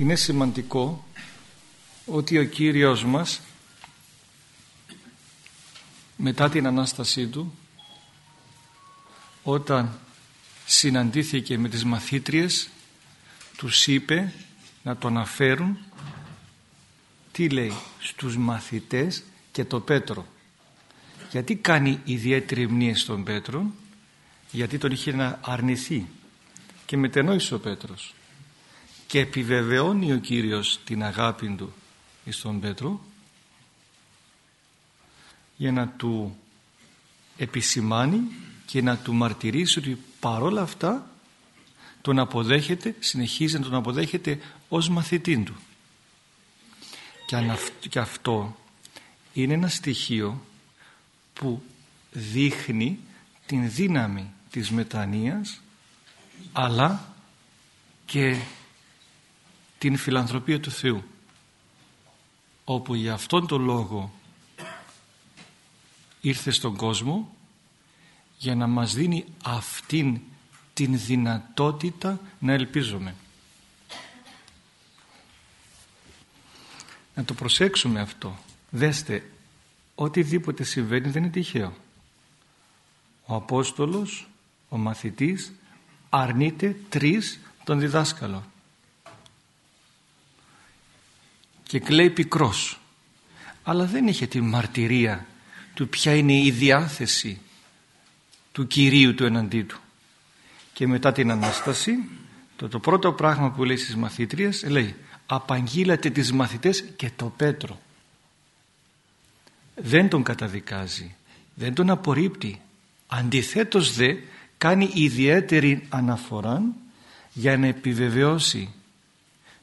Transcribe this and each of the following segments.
είναι σημαντικό ότι ο Κύριος μας μετά την Ανάστασή Του όταν συναντήθηκε με τις μαθήτριες τους είπε να τον αφέρουν τι λέει στους μαθητές και το Πέτρο. Γιατί κάνει ιδιαίτερη μνήμα στον Πέτρο γιατί τον είχε να αρνηθεί. Και μετενόησε ο Πέτρος και επιβεβαιώνει ο Κύριος την αγάπη του στον Πέτρο για να του επισημάνει και να του μαρτυρήσει ότι παρόλα αυτά τον αποδέχεται, συνεχίζει να τον αποδέχεται ως μαθητή του. Και αυτό είναι ένα στοιχείο που δείχνει την δύναμη της μετανοίας αλλά και την φιλανθρωπία του Θεού όπου για αυτόν τον λόγο ήρθε στον κόσμο για να μας δίνει αυτήν την δυνατότητα να ελπίζουμε. Να το προσέξουμε αυτό. Δέστε, οτιδήποτε συμβαίνει δεν είναι τυχαίο. Ο Απόστολος, ο μαθητής, αρνείται τρεις τον διδάσκαλο. Και κλαίει πικρός. Αλλά δεν είχε τη μαρτυρία του ποια είναι η διάθεση του Κυρίου του εναντί του. Και μετά την Ανάσταση το, το πρώτο πράγμα που λέει στις μαθήτριες λέει απαγγείλατε τις μαθητές και το Πέτρο. Δεν τον καταδικάζει, δεν τον απορρίπτει. Αντιθέτως δε κάνει ιδιαίτερη αναφορά για να επιβεβαιώσει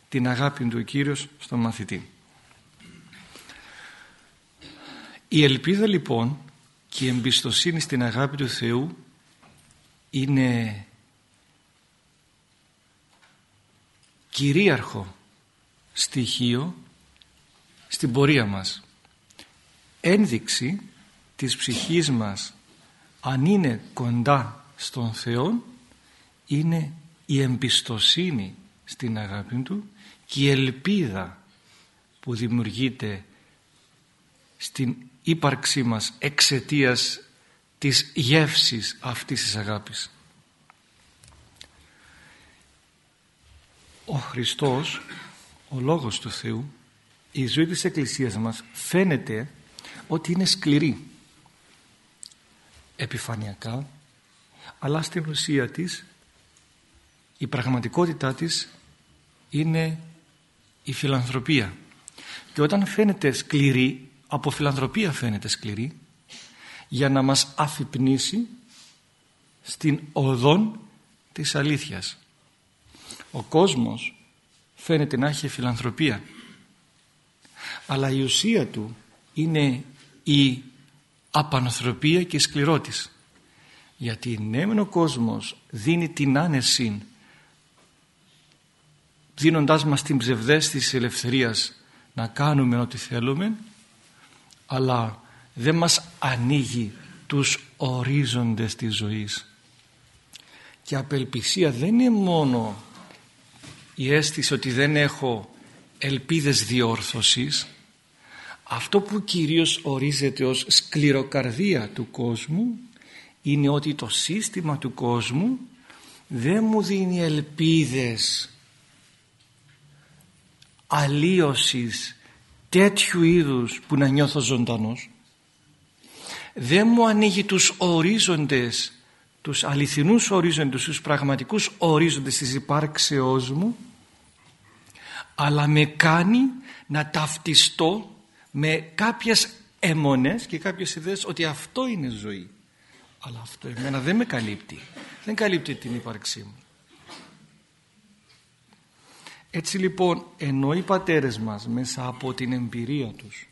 την αγάπη του ο Κύριος στον μαθητή. Η ελπίδα λοιπόν και η εμπιστοσύνη στην αγάπη του Θεού είναι κυρίαρχο στοιχείο στην πορεία μας. Ένδειξη της ψυχής μας αν είναι κοντά στον Θεό είναι η εμπιστοσύνη στην αγάπη Του και η ελπίδα που δημιουργείται στην ύπαρξή μας εξαιτίας της γεύσης αυτής της αγάπης. Ο Χριστός, ο Λόγος του Θεού, η ζωή της Εκκλησίας μας φαίνεται ότι είναι σκληρή επιφανειακά αλλά στην ουσία της η πραγματικότητά της είναι η φιλανθρωπία. Και όταν φαίνεται σκληρή από φιλανθρωπία φαίνεται σκληρή για να μας αφυπνήσει στην οδόν της αλήθειας. Ο κόσμος φαίνεται να έχει φιλανθρωπία. Αλλά η ουσία του είναι η απανθρωπία και η σκληρότης. Γιατί ναι ο κόσμος δίνει την άνεση δίνοντάς μας την ψευδέστηση της ελευθερίας να κάνουμε ό,τι θέλουμε αλλά δεν μας ανοίγει τους ορίζοντες της ζωής. Και απελπισία δεν είναι μόνο η αίσθηση ότι δεν έχω ελπίδες διόρθωσης. Αυτό που κυρίως ορίζεται ως σκληροκαρδία του κόσμου είναι ότι το σύστημα του κόσμου δεν μου δίνει ελπίδες αλλίωσης τέτοιου είδους που να νιώθω ζωντανός. Δεν μου ανοίγει τους ορίζοντες τους αληθινούς ορίζοντες τους πραγματικούς ορίζοντες της υπάρξεώς μου αλλά με κάνει να ταυτιστώ με κάποιες αιμονές και κάποιες ιδέες ότι αυτό είναι ζωή. Αλλά αυτό εμένα δεν με καλύπτει. Δεν καλύπτει την ύπαρξή μου έτσι λοιπόν ενώ οι πατέρες μας μέσα από την εμπειρία τους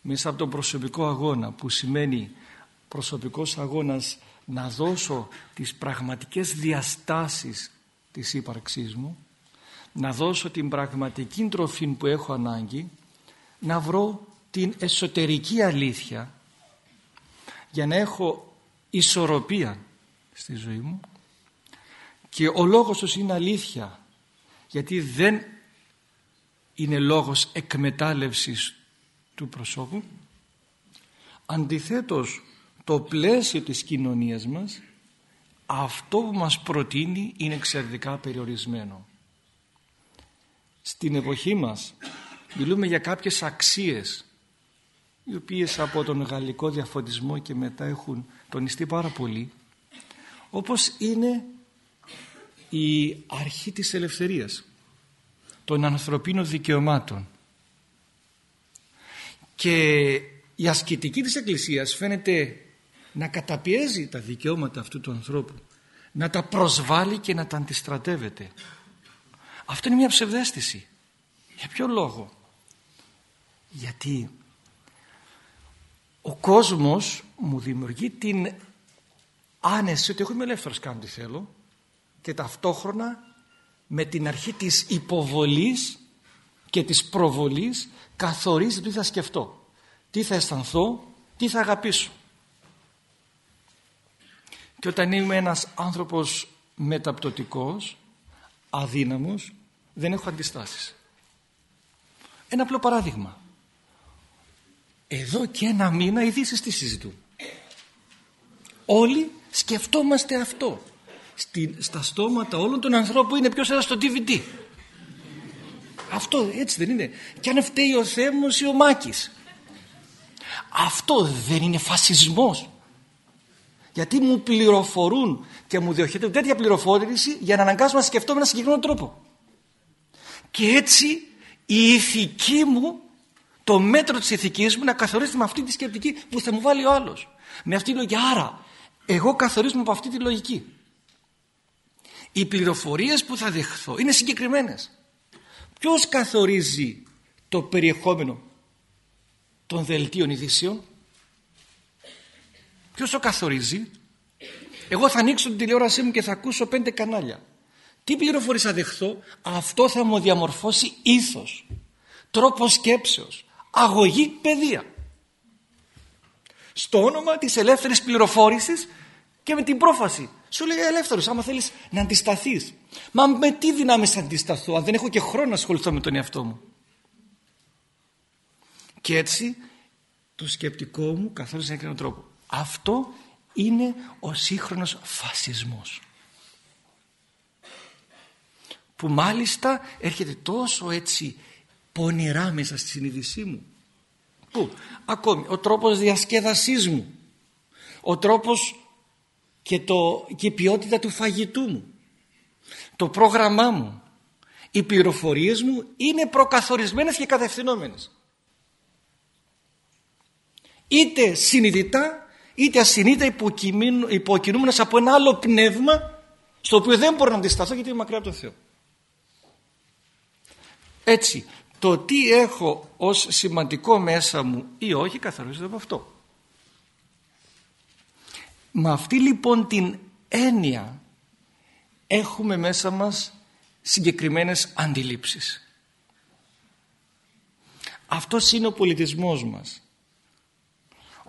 μέσα από τον προσωπικό αγώνα που σημαίνει προσωπικός αγώνας να δώσω τις πραγματικές διαστάσεις της ύπαρξής μου να δώσω την πραγματική τροφή που έχω ανάγκη να βρω την εσωτερική αλήθεια για να έχω ισορροπία στη ζωή μου και ο λόγος τους είναι αλήθεια γιατί δεν είναι λόγος εκμετάλλευσης του προσώπου. Αντιθέτως το πλαίσιο της κοινωνίας μας αυτό που μας προτείνει είναι εξαιρετικά περιορισμένο. Στην εποχή μας μιλούμε για κάποιες αξίες οι οποίες από τον γαλλικό διαφωτισμό και μετά έχουν τονιστεί πάρα πολύ όπως είναι η αρχή της ελευθερίας των ανθρωπίνων δικαιωμάτων. Και η ασκητική της Εκκλησίας φαίνεται να καταπιέζει τα δικαιώματα αυτού του ανθρώπου να τα προσβάλλει και να τα αντιστρατεύεται. Αυτό είναι μια ψευδέστηση. Για ποιο λόγο; Γιατί ο κόσμος μου δημιουργεί την άνεση ότι εγώ είμαι ελεύθερος κάνω τι θέλω και ταυτόχρονα με την αρχή της υποβολής και της προβολής καθορίζει τι θα σκεφτώ τι θα αισθανθώ τι θα αγαπήσω. Και όταν είμαι ένας άνθρωπος μεταπτωτικός αδύναμος δεν έχω αντιστάσεις. Ένα απλό παράδειγμα. Εδώ και ένα μήνα οι ειδήσεις τι συζητούν. Όλοι σκεφτόμαστε αυτό Στη, στα στόματα όλων των ανθρώπων είναι ποιος έδωσε το DVD αυτό έτσι δεν είναι. Και αν φταίει ο Θέμος ή ο Μάκης. Αυτό δεν είναι φασισμός. Γιατί μου πληροφορούν και μου διοχετεύουν τέτοια πληροφόρηση για να αναγκάσουμε να σκεφτόμαι ένα συγκεκριμένο τρόπο. Και έτσι η ηθική μου το μέτρο της ηθικής μου να καθορίζεται με αυτή τη σκεπτική που θα μου βάλει ο άλλος. Με αυτή τη λογική. Άρα εγώ καθορίζομαι από αυτή τη λογική οι πληροφορίες που θα δεχθώ είναι συγκεκριμένες. Ποιος καθορίζει το περιεχόμενο των δελτίων ειδήσεων; Ποιος το καθορίζει; Εγώ θα ανοίξω την τηλεόρασή μου και θα ακούσω πέντε κανάλια. Τι πληροφορίες θα δεχθώ; Αυτό θα μου διαμορφώσει ήθος τρόπος σκέψεως αγωγή παιδεία. Στο όνομα της ελεύθερης πληροφόρησης και με την πρόφαση. Σου λέει ελεύθερος άμα θέλεις να αντισταθείς μα με τι δυνάμεις θα αντισταθώ αν δεν έχω και χρόνο να ασχοληθώ με τον εαυτό μου. Και έτσι το σκεπτικό μου καθώς σε έναν τρόπο. Αυτό είναι ο σύγχρονος φασισμός. Που μάλιστα έρχεται τόσο έτσι πονηρά μέσα στη συνείδησή μου. Που ακόμη ο τρόπος διασκέδασής μου. Ο τρόπος και, το, και η ποιότητα του φαγητού μου. Το πρόγραμμά μου οι πληροφορίες μου είναι προκαθορισμένες και κατευθυνόμενες. Είτε συνειδητά είτε ασυνείδητα υποκινούμενος από ένα άλλο πνεύμα στο οποίο δεν μπορώ να αντισταθώ γιατί είμαι μακριά από τον Θεό. Έτσι το τι έχω ως σημαντικό μέσα μου ή όχι καθορίζεται από αυτό με αυτή λοιπόν την έννοια έχουμε μέσα μας συγκεκριμένες αντιλήψεις. Αυτός είναι ο πολιτισμός μας.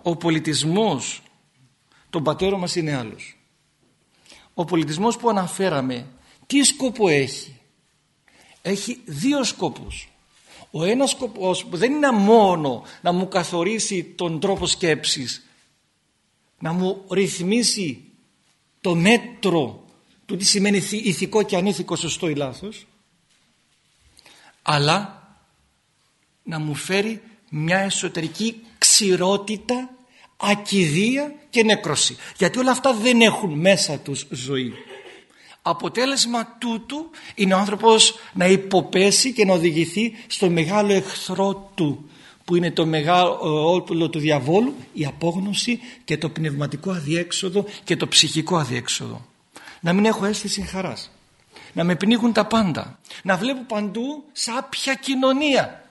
Ο πολιτισμός των πατέρων μας είναι άλλος. Ο πολιτισμός που αναφέραμε τι σκοπό έχει; Έχει δύο σκοπούς. Ο ένας σκοπός που δεν είναι μόνο να μου καθορίσει τον τρόπο σκέψης να μου ρυθμίσει το μέτρο του τι σημαίνει ηθικό και ανήθικο σωστό ή λάθος αλλά να μου φέρει μια εσωτερική ξηρότητα, ακιδεία και νεκροσύ. Γιατί όλα αυτά δεν έχουν μέσα τους ζωή. Αποτέλεσμα τούτου είναι ο άνθρωπος να υποπέσει και να οδηγηθεί στο μεγάλο εχθρό του που είναι το μεγάλο όπλο του διαβόλου η απόγνωση και το πνευματικό αδιέξοδο και το ψυχικό αδιέξοδο. Να μην έχω αίσθηση χαράς. Να με πνίγουν τα πάντα. Να βλέπω παντού σάπια κοινωνία.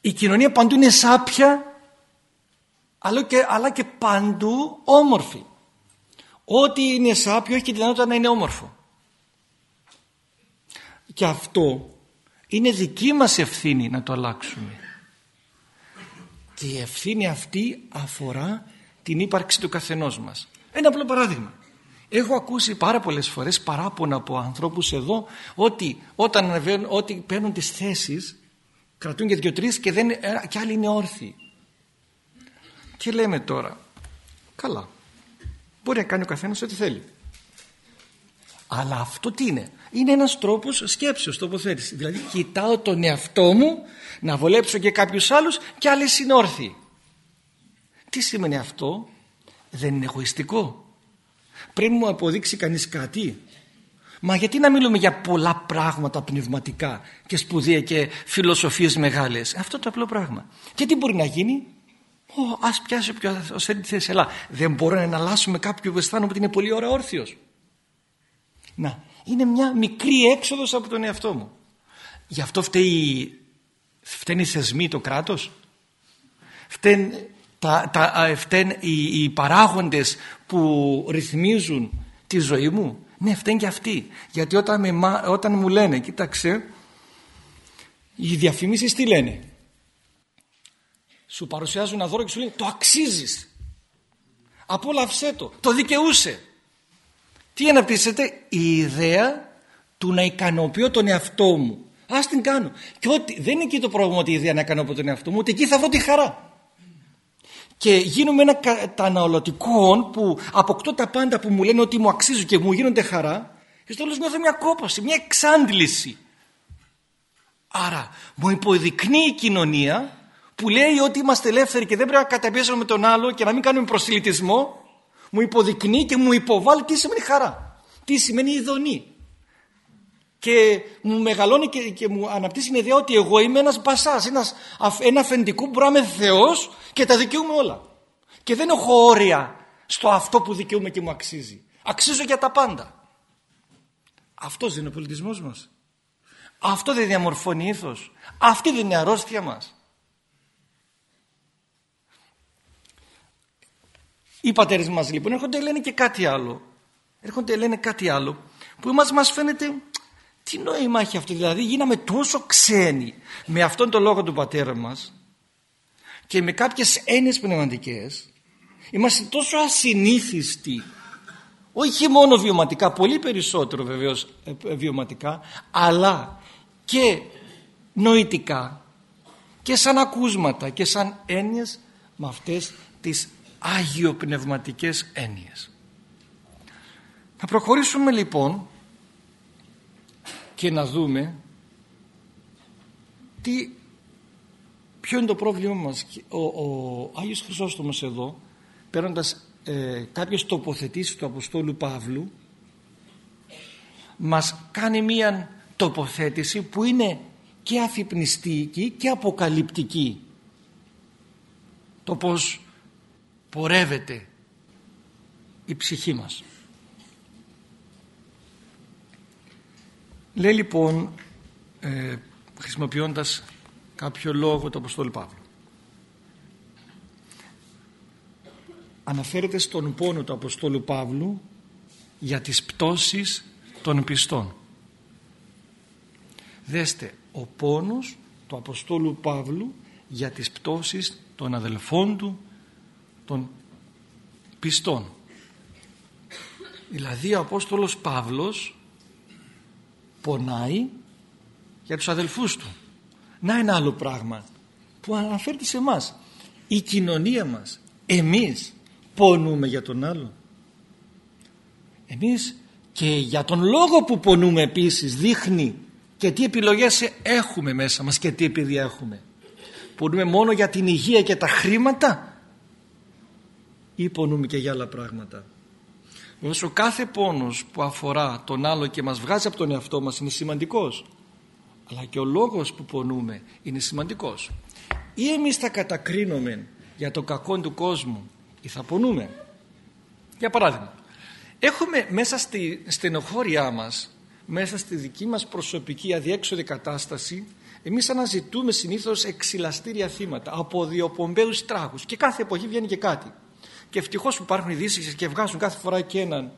Η κοινωνία παντού είναι σάπια αλλά και, αλλά και παντού όμορφη. Ό,τι είναι σάπιο έχει τη δυνατότητα να είναι όμορφο. Και αυτό είναι δική μας ευθύνη να το αλλάξουμε. Και η ευθύνη αυτή αφορά την ύπαρξη του καθενός μας. Ένα απλό παράδειγμα. Έχω ακούσει πάρα πολλές φορές παράπονα από ανθρώπους εδώ ότι όταν ανεβαίνουν, ότι παίρνουν τις θέσεις κρατούν και δύο-τρεις και, δεν, και άλλοι είναι όρθιοι. Και λέμε τώρα, καλά, μπορεί να κάνει ο καθένας ό,τι θέλει. Αλλά αυτό τι είναι; Είναι ένας τρόπος σκέψεως, τοποθέτησης. Δηλαδή κοιτάω τον εαυτό μου να βολέψω και κάποιους άλλους και άλλοι είναι όρθιοι. Τι σημαίνει αυτό; Δεν είναι εγωιστικό. Πρέπει μου αποδείξει κανείς κάτι. Μα γιατί να μιλούμε για πολλά πράγματα πνευματικά και σπουδαία και φιλοσοφίες μεγάλες; Αυτό το απλό πράγμα. Και τι μπορεί να γίνει; Ω, ας πιάσει όποιο θέλει τη θέση. Αλλά δεν μπορώ να εναλλάσσουμε κάποιον που αισθάνομαι ότι είναι πολύ ώρα όρθιος. Να, είναι μια μικρή έξοδος από τον εαυτό μου. Γι' αυτό φταίει, φταίνει οι θεσμοί, το κράτος. Φταίνει, τα, τα, φταίνει οι, οι παράγοντες που ρυθμίζουν τη ζωή μου. Ναι, φταίνει και αυτοί. Γιατί όταν, με, όταν μου λένε, κοίταξε, οι διαφημίσεις τι λένε; Σου παρουσιάζουν ένα δώρο και σου λένε το αξίζεις. Απόλαυσέ το. Το δικαιούσε. Τι αναπτύσσεται η ιδέα του να ικανοποιώ τον εαυτό μου. Ας την κάνω. Και ότι δεν είναι εκεί το πρόβλημα ότι η ιδέα να ικανοποιώ τον εαυτό μου, ότι εκεί θα βρω τη χαρά. Και γίνομαι ένα καταναλωτικό που αποκτώ τα πάντα που μου λένε ότι μου αξίζουν και μου γίνονται χαρά και στο τέλος νιώθω μια κόπαση, μια εξάντληση. Άρα μου υποδεικνύει η κοινωνία που λέει ότι είμαστε ελεύθεροι και δεν πρέπει να καταπιέσουμε τον άλλο και να μην κάνουμε προσιλητισμό μου υποδεικνύει και μου υποβάλλει τι σημαίνει χαρά. Τι σημαίνει ειδονή. Και μου μεγαλώνει και, και μου αναπτύσσει την ιδέα ότι εγώ είμαι ένας μπασάς, ένας, ένα αφεντικό που μπορώ να είμαι Θεός και τα δικαιούμαι όλα. Και δεν έχω όρια στο αυτό που δικαιούμαι και μου αξίζει. Αξίζω για τα πάντα. Αυτός δεν είναι ο πολιτισμός μας. Αυτό δεν διαμορφώνει ήθος. Αυτή δεν είναι η αρρώστια μας. Οι πατέρες μας λοιπόν έρχονται λένε και κάτι άλλο. Έρχονται λένε κάτι άλλο που μας, μας φαίνεται τι νόημα έχει αυτό. Δηλαδή γίναμε τόσο ξένοι με αυτόν τον λόγο του πατέρα μας και με κάποιες έννοιες πνευματικές είμαστε τόσο ασυνήθιστοι όχι μόνο βιωματικά, πολύ περισσότερο βεβαίως ε, βιωματικά αλλά και νοητικά και σαν ακούσματα και σαν έννοιες με αυτές τις άγιο-πνευματικές έννοιες. Θα προχωρήσουμε λοιπόν και να δούμε τι, ποιο είναι το πρόβλημα μας. Ο, ο Άγιος Χρυσόστομος εδώ, παίρνοντας ε, κάποιες τοποθετήσεις του Αποστόλου Παύλου, μας κάνει μία τοποθέτηση που είναι και αφυπνιστική και αποκαλυπτική. Το πως πορεύεται η ψυχή μας. Λέει λοιπόν ε, χρησιμοποιώντας κάποιο λόγο το Αποστόλου Παύλου. Αναφέρεται στον πόνο του Αποστόλου Παύλου για τις πτώσεις των πιστών. Δέστε, ο πόνος του Αποστόλου Παύλου για τις πτώσεις των αδελφών του των πιστών. Δηλαδή ο Απόστολος Παύλος πονάει για τους αδελφούς του. Να ένα άλλο πράγμα που αναφέρεται σε εμάς. Η κοινωνία μας, εμείς πονούμε για τον άλλο. Εμείς και για τον λόγο που πονούμε επίσης δείχνει και τι επιλογές έχουμε μέσα μας και τι επειδή έχουμε. Πονούμε μόνο για την υγεία και τα χρήματα ή πονούμε και για άλλα πράγματα. Όμως ο κάθε πόνος που αφορά τον άλλο και μας βγάζει από τον εαυτό μας είναι σημαντικός. Αλλά και ο λόγος που πονούμε είναι σημαντικός. Ή εμείς θα κατακρίνουμε για το κακό του κόσμου ή θα πονούμε. Για παράδειγμα, έχουμε μέσα στη στενοχώριά μας, μέσα στη δική μας προσωπική αδιέξοδη κατάσταση, εμείς αναζητούμε συνήθως εξυλαστήρια θύματα από διοπομπαίους τράγους και κάθε εποχή βγαίνει και κάτι και ευτυχώς που υπάρχουν ειδήσει και βγάζουν κάθε φορά και έναν,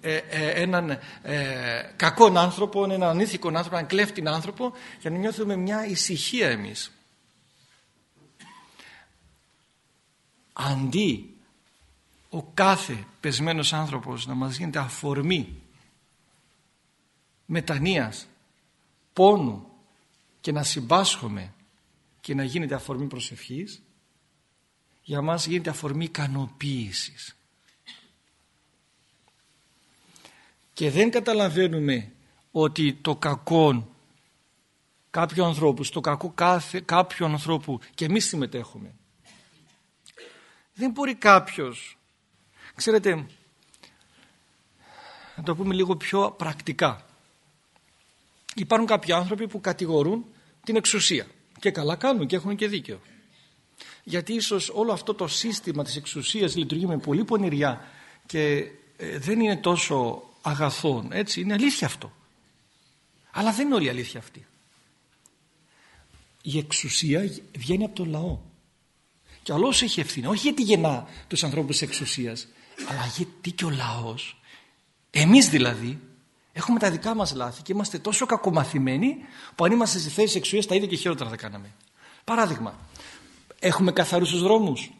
ε, ε, έναν ε, κακόν άνθρωπο, έναν ανήθικον άνθρωπο, έναν κλέφτην άνθρωπο για να νιώθουμε μια ησυχία εμείς. Αντί ο κάθε πεσμένος άνθρωπος να μας γίνεται αφορμή μετανοίας, πόνου και να συμπάσχουμε και να γίνεται αφορμή προσευχής για μας γίνεται αφορμή ικανοποίησης. και δεν καταλαβαίνουμε ότι το κακό κάποιου ανθρώπου, στο κακό κάθε, κάποιου ανθρώπου και εμείς συμμετέχουμε. Δεν μπορεί κάποιος, ξέρετε, να το πούμε λίγο πιο πρακτικά. Υπάρχουν κάποιοι άνθρωποι που κατηγορούν την εξουσία και καλά κάνουν και έχουν και δίκαιο. Γιατί ίσως όλο αυτό το σύστημα της εξουσίας λειτουργεί με πολύ πονηριά και ε, δεν είναι τόσο αγαθών. Έτσι, είναι αλήθεια αυτό. Αλλά δεν είναι όλη η αλήθεια αυτή. Η εξουσία βγαίνει από τον λαό. Και ο λαός έχει ευθύνη. Όχι γιατί γεννά τους ανθρώπους της εξουσίας, αλλά γιατί και ο λαός, εμείς δηλαδή, έχουμε τα δικά μας λάθη και είμαστε τόσο κακομαθημένοι που αν είμαστε στη θέση εξουσίας τα ίδια και χειρότερα θα κάναμε. Παράδειγμα, έχουμε καθαρούς τους δρόμους.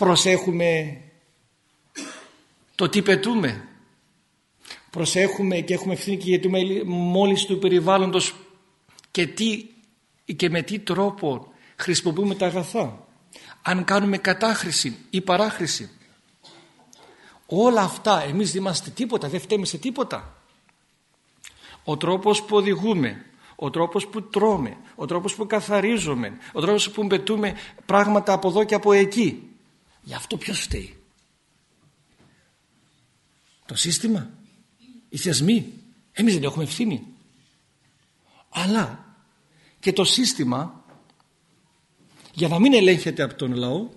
προσέχουμε το τι πετούμε. Προσέχουμε και έχουμε ευθύνη και για τη μόλις του περιβάλλοντος και, τι, και με τι τρόπο χρησιμοποιούμε τα αγαθά. Αν κάνουμε κατάχρηση ή παράχρηση. Όλα αυτά εμείς δεν είμαστε τίποτα δεν φταίμε σε τίποτα. Ο τρόπος που οδηγούμε ο τρόπος που τρώμε ο τρόπος που καθαρίζουμε ο τρόπος που πετούμε πράγματα από εδώ και από εκεί Γι' αυτό ποιος φταίει; Το σύστημα; Οι θεσμοί; Εμείς δεν έχουμε ευθύνη. Αλλά και το σύστημα για να μην ελέγχεται από τον λαό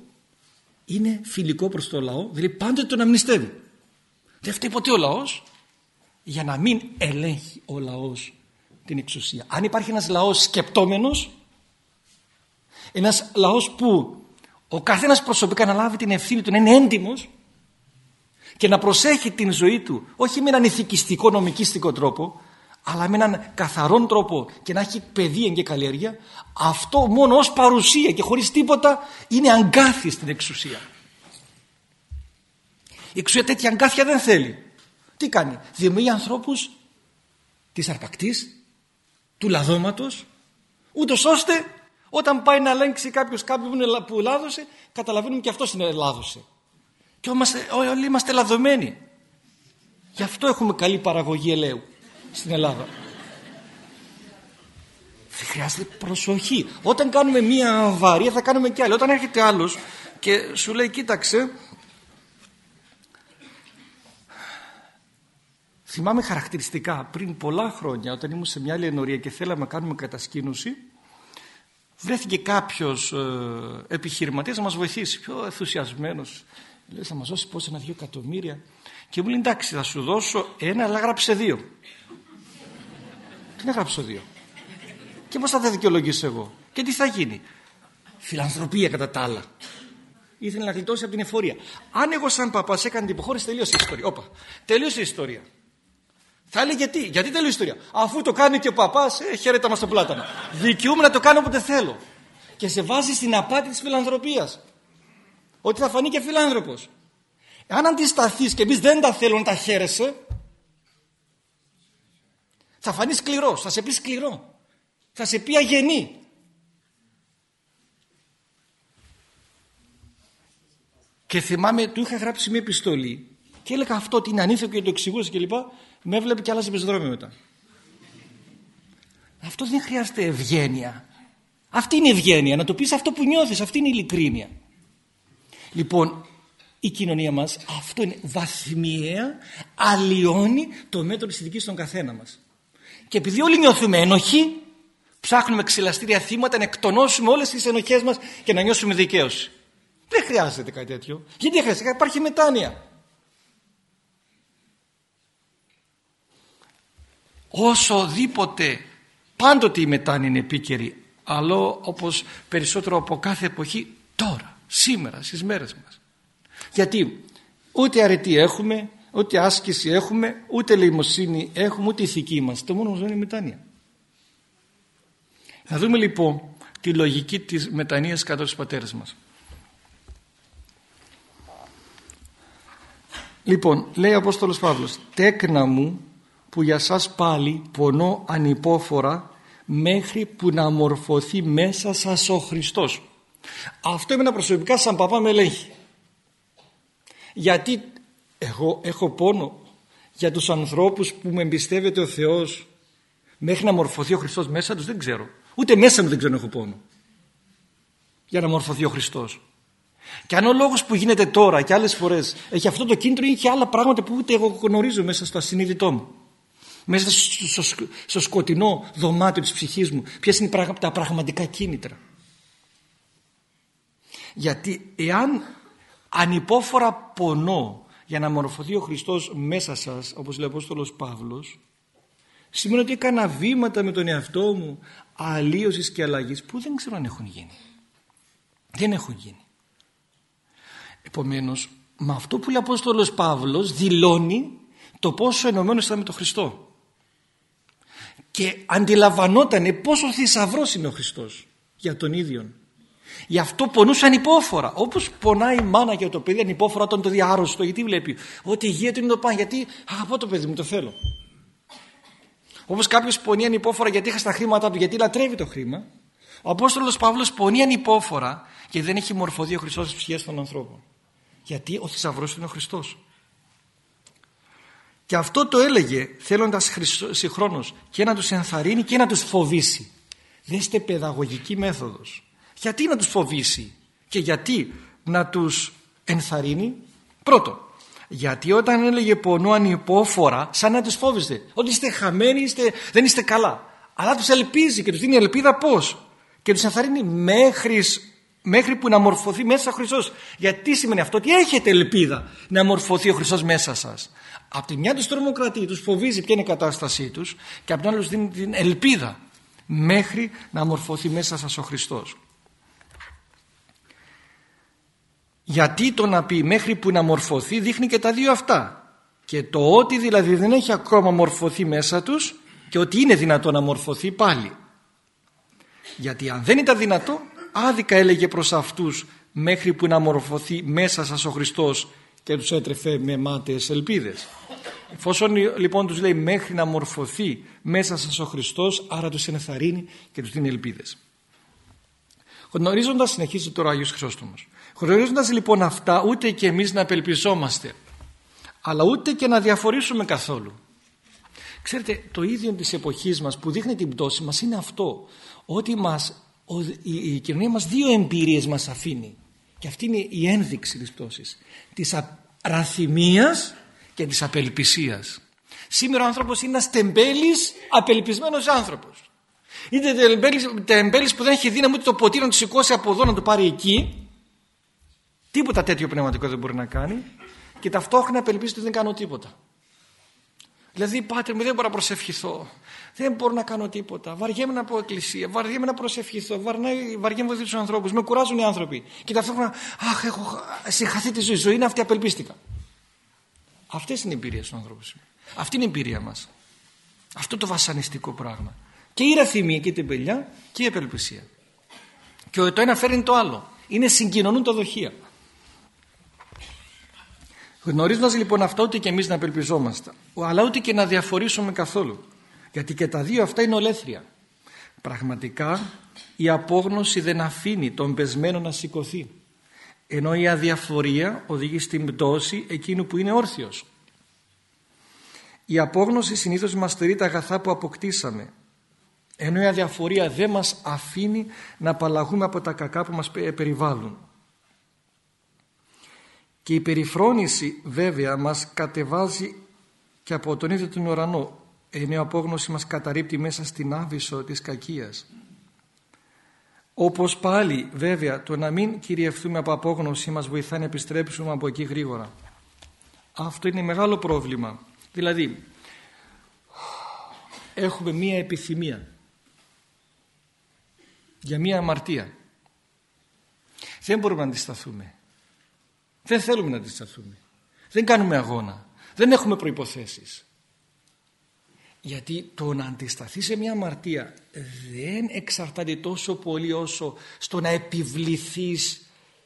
είναι φιλικό προς τον λαό δηλαδή πάντοτε τον αμνηστεύει. Δεν φταίει ποτέ ο λαός για να μην ελέγχει ο λαός την εξουσία. Αν υπάρχει ένας λαός σκεπτόμενος ένας λαός που ο καθένας προσωπικά να λάβει την ευθύνη του να είναι έντιμος και να προσέχει την ζωή του όχι με έναν ηθικιστικό νομικιστικό τρόπο αλλά με έναν καθαρόν τρόπο και να έχει παιδεία και καλλιέργεια αυτό μόνο ως παρουσία και χωρίς τίποτα είναι αγκάθι στην εξουσία η εξουσία τέτοια αγκάθια δεν θέλει τι κάνει δημιουργεί ανθρώπους της αρπακτής του λαδώματος ούτως ώστε όταν πάει να ελέγξει κάποιος κάποιον που λάδωσε, καταλαβαίνουμε και αυτός είναι λάδωσε. Και όλοι είμαστε λαδωμένοι. Γι' αυτό έχουμε καλή παραγωγή ελαίου στην Ελλάδα. Δεν χρειάζεται προσοχή. Όταν κάνουμε μία βαρία θα κάνουμε και άλλη. Όταν έρχεται άλλος και σου λέει κοίταξε θυμάμαι χαρακτηριστικά πριν πολλά χρόνια όταν ήμουν σε μια άλλη ενορία και θέλαμε να κάνουμε κατασκήνωση βρέθηκε κάποιος ε, επιχειρηματίας να μας βοηθήσει πιο ενθουσιασμένος. Λέει θα μας δώσει πόσο ένα δύο εκατομμύρια και μου λέει εντάξει θα σου δώσω ένα αλλά γράψε δύο τι να γράψω δύο; Και πώς θα τα δικαιολογήσω εγώ; Και τι θα γίνει; Φιλανθρωπία κατά τα άλλα. Ήθελε να γλιτώσει από την εφορία. Αν εγώ σαν παπάς έκανε την υποχώρηση τελείωσε η ιστορία. Όπα, τελείωσε η ιστορία θα έλεγε γιατί, γιατί τέλο ιστορία; Αφού το κάνει και ο παπάς, ε, χαίρετα μας το πλάτανο. Δικαιούμαι να το κάνω όποτε θέλω. Και σε βάζει στην απάτη της φιλανθρωπίας. Ότι θα φανεί και φιλάνθρωπος. Αν αντισταθείς και εμείς δεν τα θέλουμε να τα χαίρεσαι, θα φανείς σκληρός, θα σε πει σκληρό. Θα σε πει αγενή. Και θυμάμαι, του είχα γράψει μια επιστολή και έλεγα αυτό ότι είναι ανήθικο και το εξηγούσε κλπ. Με έβλεπε και άλλαζε πεζοδρόμιο μετά. Αυτός δεν χρειάζεται ευγένεια. Αυτή είναι ευγένεια. Να το πεις αυτό που νιώθεις. Αυτή είναι η ειλικρίνεια. Λοιπόν, η κοινωνία μας αυτό είναι βαθμιαία αλλοιώνει το μέτρο της ειδικής των καθένα μας. Και επειδή όλοι νιώθουμε ένοχοι, ψάχνουμε ξυλαστήρια θύματα να εκτονώσουμε όλες τις ενοχές μας και να νιώσουμε δικαίωση. Δεν χρειάζεται κάτι τέτοιο. Γιατί δεν χρειάζεται; Υπάρχει μετάνοια. Οσοδήποτε πάντοτε η μετάνοια είναι επίκαιρη αλλά όπως περισσότερο από κάθε εποχή τώρα, σήμερα, στις μέρες μας. Γιατί ούτε αρετή έχουμε, ούτε άσκηση έχουμε, ούτε λιμοσύνη έχουμε, ούτε ηθική είμαστε. Το μόνο μας είναι η μετάνοια. Να δούμε λοιπόν τη λογική της μετανοίας κατά τους πατέρες μας. Λοιπόν, λέει ο Απόστολος Παύλος, τέκνα μου που για σας πάλι πονώ ανυπόφορα μέχρι που να μορφωθεί μέσα σας ο Χριστός. Αυτό εμένα προσωπικά σαν παπά με ελέγχει. Γιατί εγώ έχω πόνο για τους ανθρώπους που με εμπιστεύεται ο Θεός μέχρι να μορφωθεί ο Χριστός μέσα τους δεν ξέρω. Ούτε μέσα μου δεν ξέρω έχω πόνο. Για να μορφωθεί ο Χριστός. Και αν ο λόγος που γίνεται τώρα και άλλες φορές έχει αυτό το κίνητρο ή και άλλα πράγματα που ούτε εγώ γνωρίζω μέσα στο ασυνείδητό μου. Μέσα στο, σκοτεινό δωμάτιο της ψυχής μου. Ποιες είναι τα πραγματικά κίνητρα. Γιατί εάν ανυπόφορα πονώ για να μορφωθεί ο Χριστός μέσα σας, όπως λέει ο Απόστολος Παύλος, σημαίνει ότι έκανα βήματα με τον εαυτό μου αλλίωσης και αλλαγής που δεν ξέρω αν έχουν γίνει. Δεν έχουν γίνει. Επομένως, με αυτό που λέει ο Απόστολος Παύλος δηλώνει το πόσο ενωμένος ήταν με τον Χριστό. Και αντιλαμβανόταν πόσο θησαυρός είναι ο Χριστός για τον ίδιο. Γι' αυτό πονούσε ανυπόφορα. Όπως πονάει η μάνα για το παιδί ανυπόφορα όταν το δει άρρωστο. Γιατί βλέπει ότι η υγεία του είναι το πάνω. Γιατί αγαπώ το παιδί μου, το θέλω. Όπως κάποιος πονεί ανυπόφορα γιατί είχα στα χρήματά του, γιατί λατρεύει το χρήμα. Ο Απόστολος Παύλος πονεί ανυπόφορα και δεν έχει μορφωθεί ο Χριστός στις ψυχές των ανθρώπων. Γιατί ο θησαυρός είναι ο Χριστός. Και αυτό το έλεγε θέλοντας συγχρόνως και να τους ενθαρρύνει και να τους φοβήσει. Δεν είστε παιδαγωγική μέθοδος. Γιατί να τους φοβήσει και γιατί να τους ενθαρρύνει; Πρώτο, γιατί όταν έλεγε πονού ανυπόφορα σαν να τους φόβιζε. Ότι είστε χαμένοι, είστε, δεν είστε καλά. Αλλά τους ελπίζει και τους δίνει ελπίδα πώς; Και τους ενθαρρύνει μέχρι, μέχρι που να μορφωθεί μέσα ο Χριστός. Γιατί σημαίνει αυτό ότι έχετε ελπίδα να μορφωθεί ο Χριστός μέσα σας. Από τη μια τους τρομοκρατεί, τους φοβίζει ποια είναι η κατάστασή τους και από την άλλη τους δίνει την ελπίδα μέχρι να μορφωθεί μέσα σας ο Χριστός. Γιατί το να πει μέχρι που να μορφωθεί δείχνει και τα δύο αυτά. Και το ότι δηλαδή δεν έχει ακόμα μορφωθεί μέσα τους και ότι είναι δυνατό να μορφωθεί πάλι. Γιατί αν δεν ήταν δυνατό άδικα έλεγε προς αυτούς μέχρι που να μορφωθεί μέσα σας ο Χριστός και τους έτρεφε με μάταιες ελπίδες. Εφόσον λοιπόν τους λέει μέχρι να μορφωθεί μέσα σας ο Χριστός άρα τους ενθαρρύνει και τους δίνει ελπίδες. Γνωρίζοντας συνεχίζει τώρα ο Άγιος Χρυσόστομος Γνωρίζοντας λοιπόν αυτά ούτε και εμείς να απελπιζόμαστε αλλά ούτε και να διαφορήσουμε καθόλου. Ξέρετε το ίδιο της εποχής μας που δείχνει την πτώση μας είναι αυτό ότι μας, η, η κοινωνία μας δύο εμπειρίες μας αφήνει και αυτή είναι η ένδειξη της πτώσης της αραθυμίας και της απελπισίας. Σήμερα ο άνθρωπος είναι ένας τεμπέλης απελπισμένος άνθρωπος. Είτε τεμπέλης που δεν έχει δύναμη ούτε το ποτήρι να το σηκώσει από εδώ να το πάρει εκεί Τίποτα τέτοιο πνευματικό δεν μπορεί να κάνει και ταυτόχρονα απελπίζεται ότι δεν κάνω τίποτα. Δηλαδή, πάτερ μου, δεν μπορώ να προσευχηθώ. Δεν μπορώ να κάνω τίποτα. Βαριέμαι να πω εκκλησία, βαριέμαι να προσευχηθώ, βαριέμαι να βοηθήσω τους ανθρώπους. Με κουράζουν οι άνθρωποι. Και ταυτόχρονα, Αχ, έχω συγχαθεί τη ζωή. Η ζωή είναι αυτή, απελπίστηκα. Αυτές είναι οι εμπειρίες του ανθρώπου. Αυτή είναι η εμπειρία μας. Αυτό το βασανιστικό πράγμα. Και η ραθυμία και η τεμπελιά και η απελπισία. Και το ένα φέρνει το άλλο. Είναι συγκοινωνούν τα δοχεία. Γνωρίζοντας λοιπόν αυτό ούτε και εμείς να απελπιζόμαστε, αλλά ούτε και να διαφορήσουμε καθόλου. Γιατί και τα δύο αυτά είναι ολέθρια. Πραγματικά η απόγνωση δεν αφήνει τον πεσμένο να σηκωθεί. Ενώ η αδιαφορία οδηγεί στην πτώση εκείνου που είναι όρθιος. Η απόγνωση συνήθως μας στερεί τα αγαθά που αποκτήσαμε. Ενώ η αδιαφορία δεν μας αφήνει να απαλλαγούμε από τα κακά που μας περιβάλλουν. Και η περιφρόνηση βέβαια μας κατεβάζει και από τον ίδιο τον ουρανό ενώ η απόγνωση μας καταρρύπτει μέσα στην άβυσο της κακίας. Όπως πάλι βέβαια το να μην κυριευτούμε από απόγνωση μας βοηθάει να επιστρέψουμε από εκεί γρήγορα. Αυτό είναι μεγάλο πρόβλημα. Δηλαδή έχουμε μία επιθυμία για μία αμαρτία. Δεν μπορούμε να αντισταθούμε. Δεν θέλουμε να αντισταθούμε. Δεν κάνουμε αγώνα. Δεν έχουμε προϋποθέσεις. Γιατί το να αντισταθεί σε μια αμαρτία δεν εξαρτάται τόσο πολύ όσο στο να επιβληθείς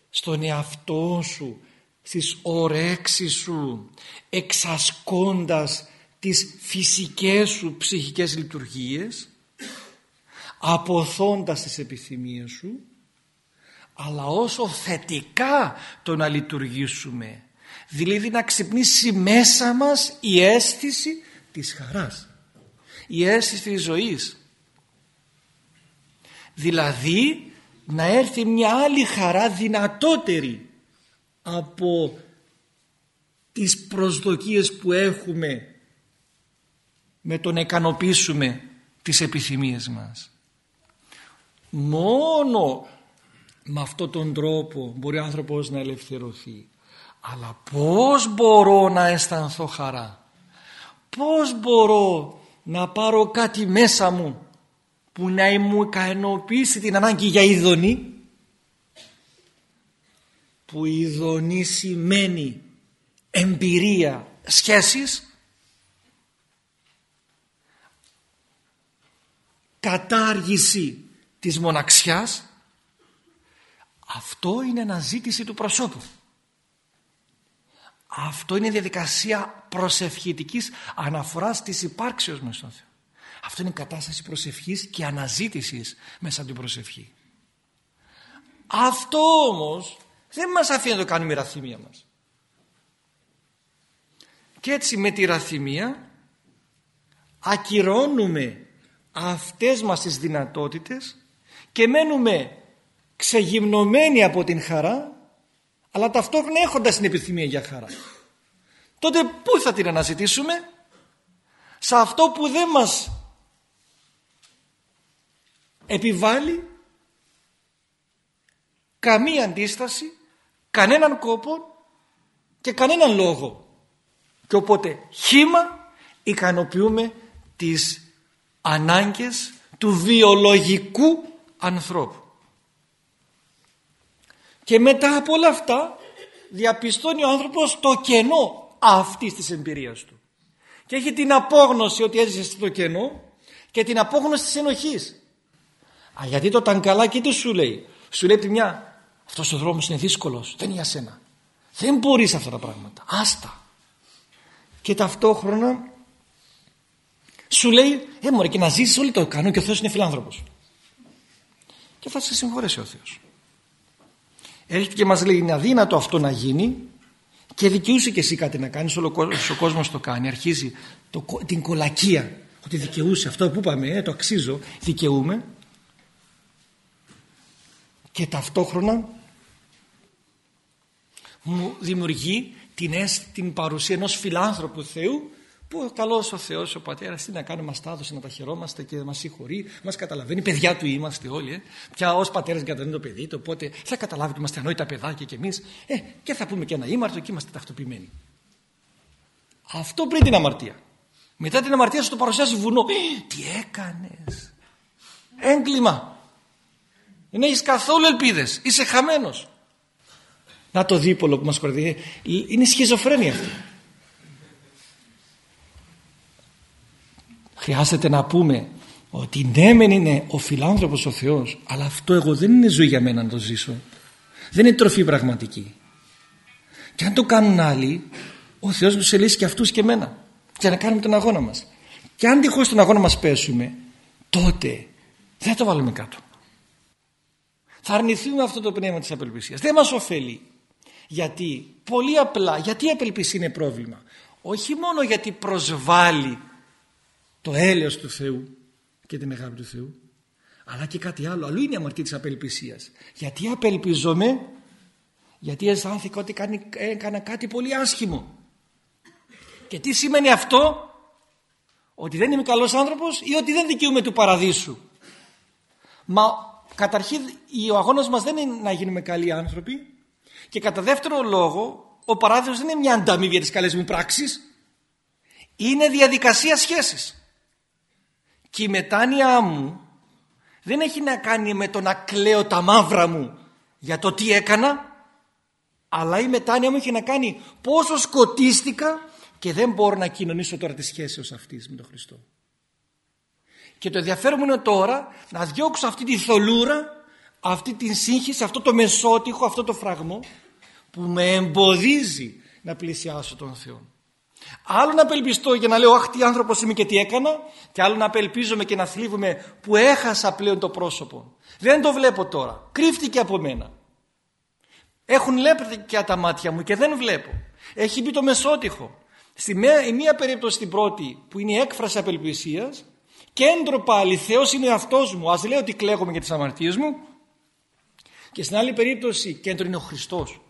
στον εαυτό σου, στις ορέξεις σου, εξασκώντας τις φυσικές σου ψυχικές λειτουργίες, αποθώντας τις επιθυμίες σου, αλλά όσο θετικά το να λειτουργήσουμε, δηλαδή να ξυπνήσει μέσα μας η αίσθηση της χαράς η αίσθηση της ζωής. Δηλαδή να έρθει μια άλλη χαρά δυνατότερη από τις προσδοκίες που έχουμε με το να ικανοποιήσουμε τις επιθυμίες μας. Μόνο με αυτόν τον τρόπο μπορεί ο άνθρωπος να ελευθερωθεί. Αλλά πώς μπορώ να αισθανθώ χαρά; Πώς μπορώ να πάρω κάτι μέσα μου που να μου ικανοποιήσει την ανάγκη για ειδονή που ειδονή σημαίνει εμπειρία σχέσης κατάργηση της μοναξιάς. Αυτό είναι αναζήτηση του προσώπου αυτό είναι η διαδικασία προσευχητικής αναφοράς της υπάρξεως μας στον Θεό. Αυτό είναι η κατάσταση προσευχής και αναζήτησης μέσα από την προσευχή. Αυτό όμως δεν μας αφήνει να το κάνουμε η ραθυμία μας. Και έτσι με τη ραθυμία ακυρώνουμε αυτές μας τις δυνατότητες και μένουμε ξεγυμνωμένοι από την χαρά αλλά ταυτόχρονα έχοντας την επιθυμία για χαρά. Τότε πού θα την αναζητήσουμε; Σε αυτό που δεν μας επιβάλλει καμία αντίσταση, κανέναν κόπο και κανέναν λόγο. Και οπότε χήμα ικανοποιούμε τις ανάγκες του βιολογικού ανθρώπου. Και μετά από όλα αυτά διαπιστώνει ο άνθρωπος το κενό αυτής της εμπειρίας του. Και έχει την απόγνωση ότι έζησε στο κενό και την απόγνωση της ενοχής. Α, γιατί το ήταν καλά και τι σου λέει; Σου λέει τη μια, αυτός ο δρόμος είναι δύσκολος, δεν είναι για σένα. Δεν μπορείς αυτά τα πράγματα, άστα. Και ταυτόχρονα σου λέει, ε μωρέ και να ζήσεις όλοι το κάνουν και ο Θεός είναι φιλάνθρωπος. Και θα σε συγχωρέσει ο Θεός έρχεται και μας λέει είναι αδύνατο αυτό να γίνει και δικαιούσε και εσύ κάτι να κάνεις όλο ο κόσμος το κάνει. Αρχίζει το, την κολακία ότι δικαιούσε αυτό που είπαμε ε, το αξίζω δικαιούμε και ταυτόχρονα μου δημιουργεί την, την παρουσία ενός φιλάνθρωπου Θεού που ο καλός ο Θεός, ο πατέρας, τι να κάνει, μας τα έδωσε να τα χαιρόμαστε και μας συγχωρεί, μας καταλαβαίνει. Παιδιά του είμαστε όλοι. Ε. Πια ως πατέρας καταλαβαίνει το παιδί του, οπότε θα καταλάβει ότι είμαστε ανόητα παιδάκια κι εμείς. Ε, και θα πούμε και ένα ήμαρτο και είμαστε ταυτοποιημένοι. Αυτό πριν την αμαρτία. Μετά την αμαρτία σου το παρουσιάζει βουνό. Ε, τι έκανες; Έγκλημα. Δεν έχεις καθόλου ελπίδες. Είσαι χαμένος. Να το δίπολο που μας κορδίζει. Είναι σχιζοφρένεια αυτή. Χρειάζεται να πούμε ότι ναι μεν είναι ο φιλάνθρωπος ο Θεός αλλά αυτό εγώ δεν είναι ζωή για μένα να το ζήσω. Δεν είναι τροφή πραγματική. Και αν το κάνουν άλλοι ο Θεός τους ελύσει και αυτούς και εμένα για να κάνουμε τον αγώνα μας. Και αν τυχώς τον αγώνα μας πέσουμε τότε δεν το βάλουμε κάτω. Θα αρνηθούμε αυτό το πνεύμα της απελπισίας. Δεν μας ωφελεί γιατί πολύ απλά γιατί η απελπισία είναι πρόβλημα; Όχι μόνο γιατί προσβάλλει το έλεος του Θεού και την αγάπη του Θεού αλλά και κάτι άλλο. Αλλού είναι η αμαρτία της απελπισίας. Γιατί απελπιζόμαι γιατί αισθάνθηκα ότι έκανα κάτι πολύ άσχημο. Και τι σημαίνει αυτό; Ότι δεν είμαι καλός άνθρωπος ή ότι δεν δικαιούμαι του παραδείσου; Μα καταρχήν ο αγώνας μας δεν είναι να γίνουμε καλοί άνθρωποι. Και κατά δεύτερο λόγο ο παράδεισος δεν είναι μια ανταμοιβή για τις καλές μου πράξεις. Είναι διαδικασία σχέσης και η μετάνοια μου δεν έχει να κάνει με το να κλαίω τα μαύρα μου για το τι έκανα αλλά η μετάνοια μου έχει να κάνει πόσο σκοτίστηκα και δεν μπορώ να κοινωνήσω τώρα τη σχέση ως αυτής με τον Χριστό. Και το ενδιαφέρον μου είναι τώρα να διώξω αυτή τη θολούρα, αυτή την σύγχυση, αυτό το μεσότυχο, αυτό το φραγμό που με εμποδίζει να πλησιάσω τον Θεό. Άλλο να απελπιστώ για να λέω αχ τι άνθρωπος είμαι και τι έκανα και άλλο να απελπίζομαι και να θλίβομαι που έχασα πλέον το πρόσωπο. Δεν το βλέπω τώρα. Κρύφτηκε από μένα. Έχουν λέπτια τα μάτια μου και δεν βλέπω. Έχει μπει το μεσότυχο. Στη μία, η μία περίπτωση στην πρώτη που είναι η έκφραση απελπισίας κέντρο πάλι Θεός είναι αυτός μου ας λέω ότι κλαίγομαι για τις αμαρτίες μου και στην άλλη περίπτωση κέντρο είναι ο Χριστός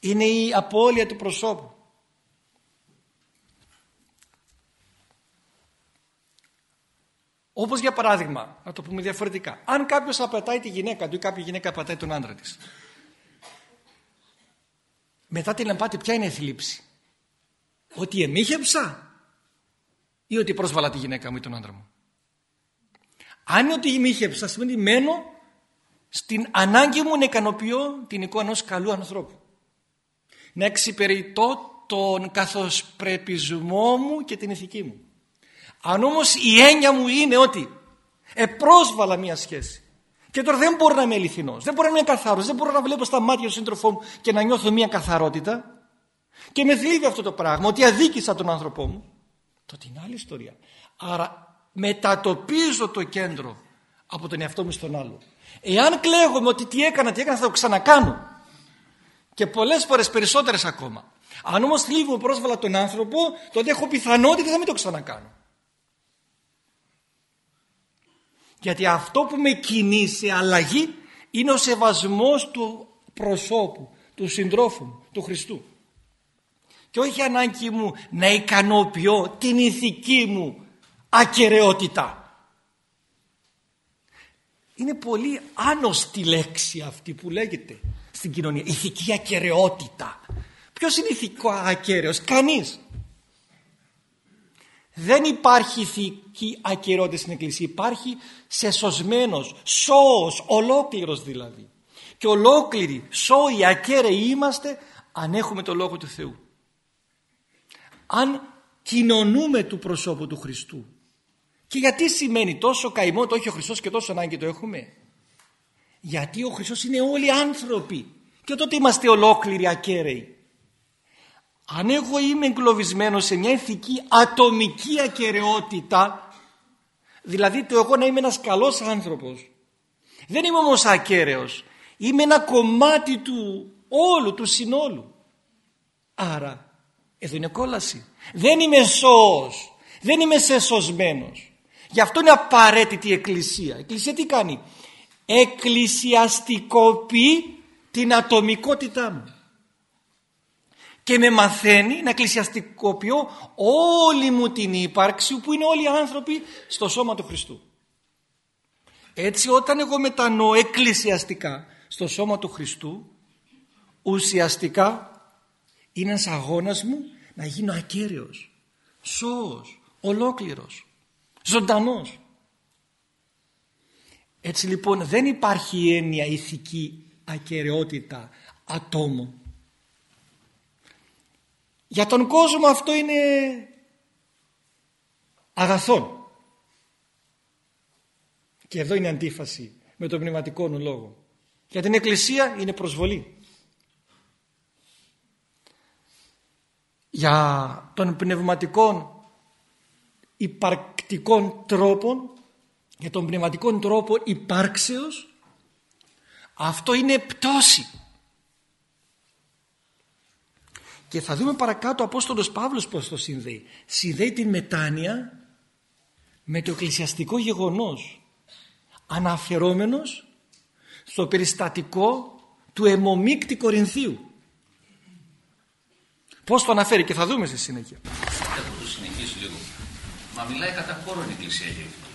είναι η απώλεια του προσώπου όπως για παράδειγμα να το πούμε διαφορετικά αν κάποιος απατάει τη γυναίκα του ή κάποια γυναίκα απατάει τον άντρα της μετά την λαμπάτη ποια είναι η θλίψη; Ότι εμίχεψα ή ότι πρόσβαλα τη γυναίκα μου ή τον άντρα μου; Αν είναι ότι εμίχεψα σημαίνει μένω στην ανάγκη μου να ικανοποιώ την εικόνα ενός καλού ανθρώπου. Να εξυπηρετώ τον καθοσπρεπισμό μου και την ηθική μου αν όμως η έννοια μου είναι ότι επρόσβαλα μια σχέση και τώρα δεν μπορώ να είμαι αληθινός, δεν μπορώ να είμαι καθαρός, δεν μπορώ να βλέπω στα μάτια του σύντροφό μου και να νιώθω μια καθαρότητα και με θλίβει αυτό το πράγμα ότι αδίκησα τον άνθρωπό μου τότε είναι άλλη ιστορία. Άρα μετατοπίζω το κέντρο από τον εαυτό μου στον άλλο. Εάν κλαίγομαι ότι τι έκανα, τι έκανα θα το ξανακάνω. Και πολλές φορές περισσότερες ακόμα. Αν όμως θλίβω πρόσβαλα τον άνθρωπο τότε έχω πιθανότητα να μην το ξανακάνω γιατί αυτό που με κινεί σε αλλαγή είναι ο σεβασμός του προσώπου του συντρόφου μου, του Χριστού και όχι ανάγκη μου να ικανοποιώ την ηθική μου ακαιρεότητα. Είναι πολύ άνοστη λέξη αυτή που λέγεται στην κοινωνία. Ηθική ακαιρεότητα. Ποιος είναι ηθικό ακέραιος; Κανείς. Δεν υπάρχει ηθική ακαιρεότητα στην Εκκλησία. Υπάρχει σεσωσμένος, σώος, ολόκληρος δηλαδή. Και ολόκληροι, σώοι, ακέραιοι είμαστε αν έχουμε το Λόγο του Θεού αν κοινωνούμε του προσώπου του Χριστού. Και γιατί σημαίνει τόσο καημό το έχει ο Χριστός και τόσο ανάγκη το έχουμε; Γιατί ο Χριστός είναι όλοι άνθρωποι και τότε είμαστε ολόκληροι ακέραιοι. Αν εγώ είμαι εγκλωβισμένος σε μια ηθική ατομική ακαιρεότητα δηλαδή το εγώ να είμαι ένας καλός άνθρωπος δεν είμαι όμως ακέραιος είμαι ένα κομμάτι του όλου, του συνόλου άρα εδώ είναι κόλαση. Δεν είμαι σώος. Δεν είμαι σεσωσμένος. Γι' αυτό είναι απαραίτητη η Εκκλησία. Η Εκκλησία τι κάνει; Εκκλησιαστικοποιεί την ατομικότητά μου. Και με μαθαίνει να εκκλησιαστικοποιώ όλη μου την ύπαρξη που είναι όλοι οι άνθρωποι στο σώμα του Χριστού. Έτσι όταν εγώ μετανοώ εκκλησιαστικά στο σώμα του Χριστού ουσιαστικά είναι ένας αγώνας μου να γίνω ακέραιος, σώος, ολόκληρος, ζωντανός. Έτσι λοιπόν δεν υπάρχει έννοια ηθική ακαιρεότητα ατόμων. Για τον κόσμο αυτό είναι αγαθόν. Και εδώ είναι αντίφαση με τον πνευματικό λόγο. Για την Εκκλησία είναι προσβολή. για των πνευματικών υπαρκτικών τρόπων για τον πνευματικό τρόπο υπάρξεως αυτό είναι πτώση και θα δούμε παρακάτω ο Απόστολος Παύλος πως το συνδέει συνδέει την μετάνοια με το εκκλησιαστικό γεγονός αναφερόμενος στο περιστατικό του αιμομίκτη Κορινθίου Πώς το αναφέρει και θα δούμε στη συνέχεια. Θα το συνεχίσει λίγο. Μα μιλάει κατά χώρο η Εκκλησία για ηθική.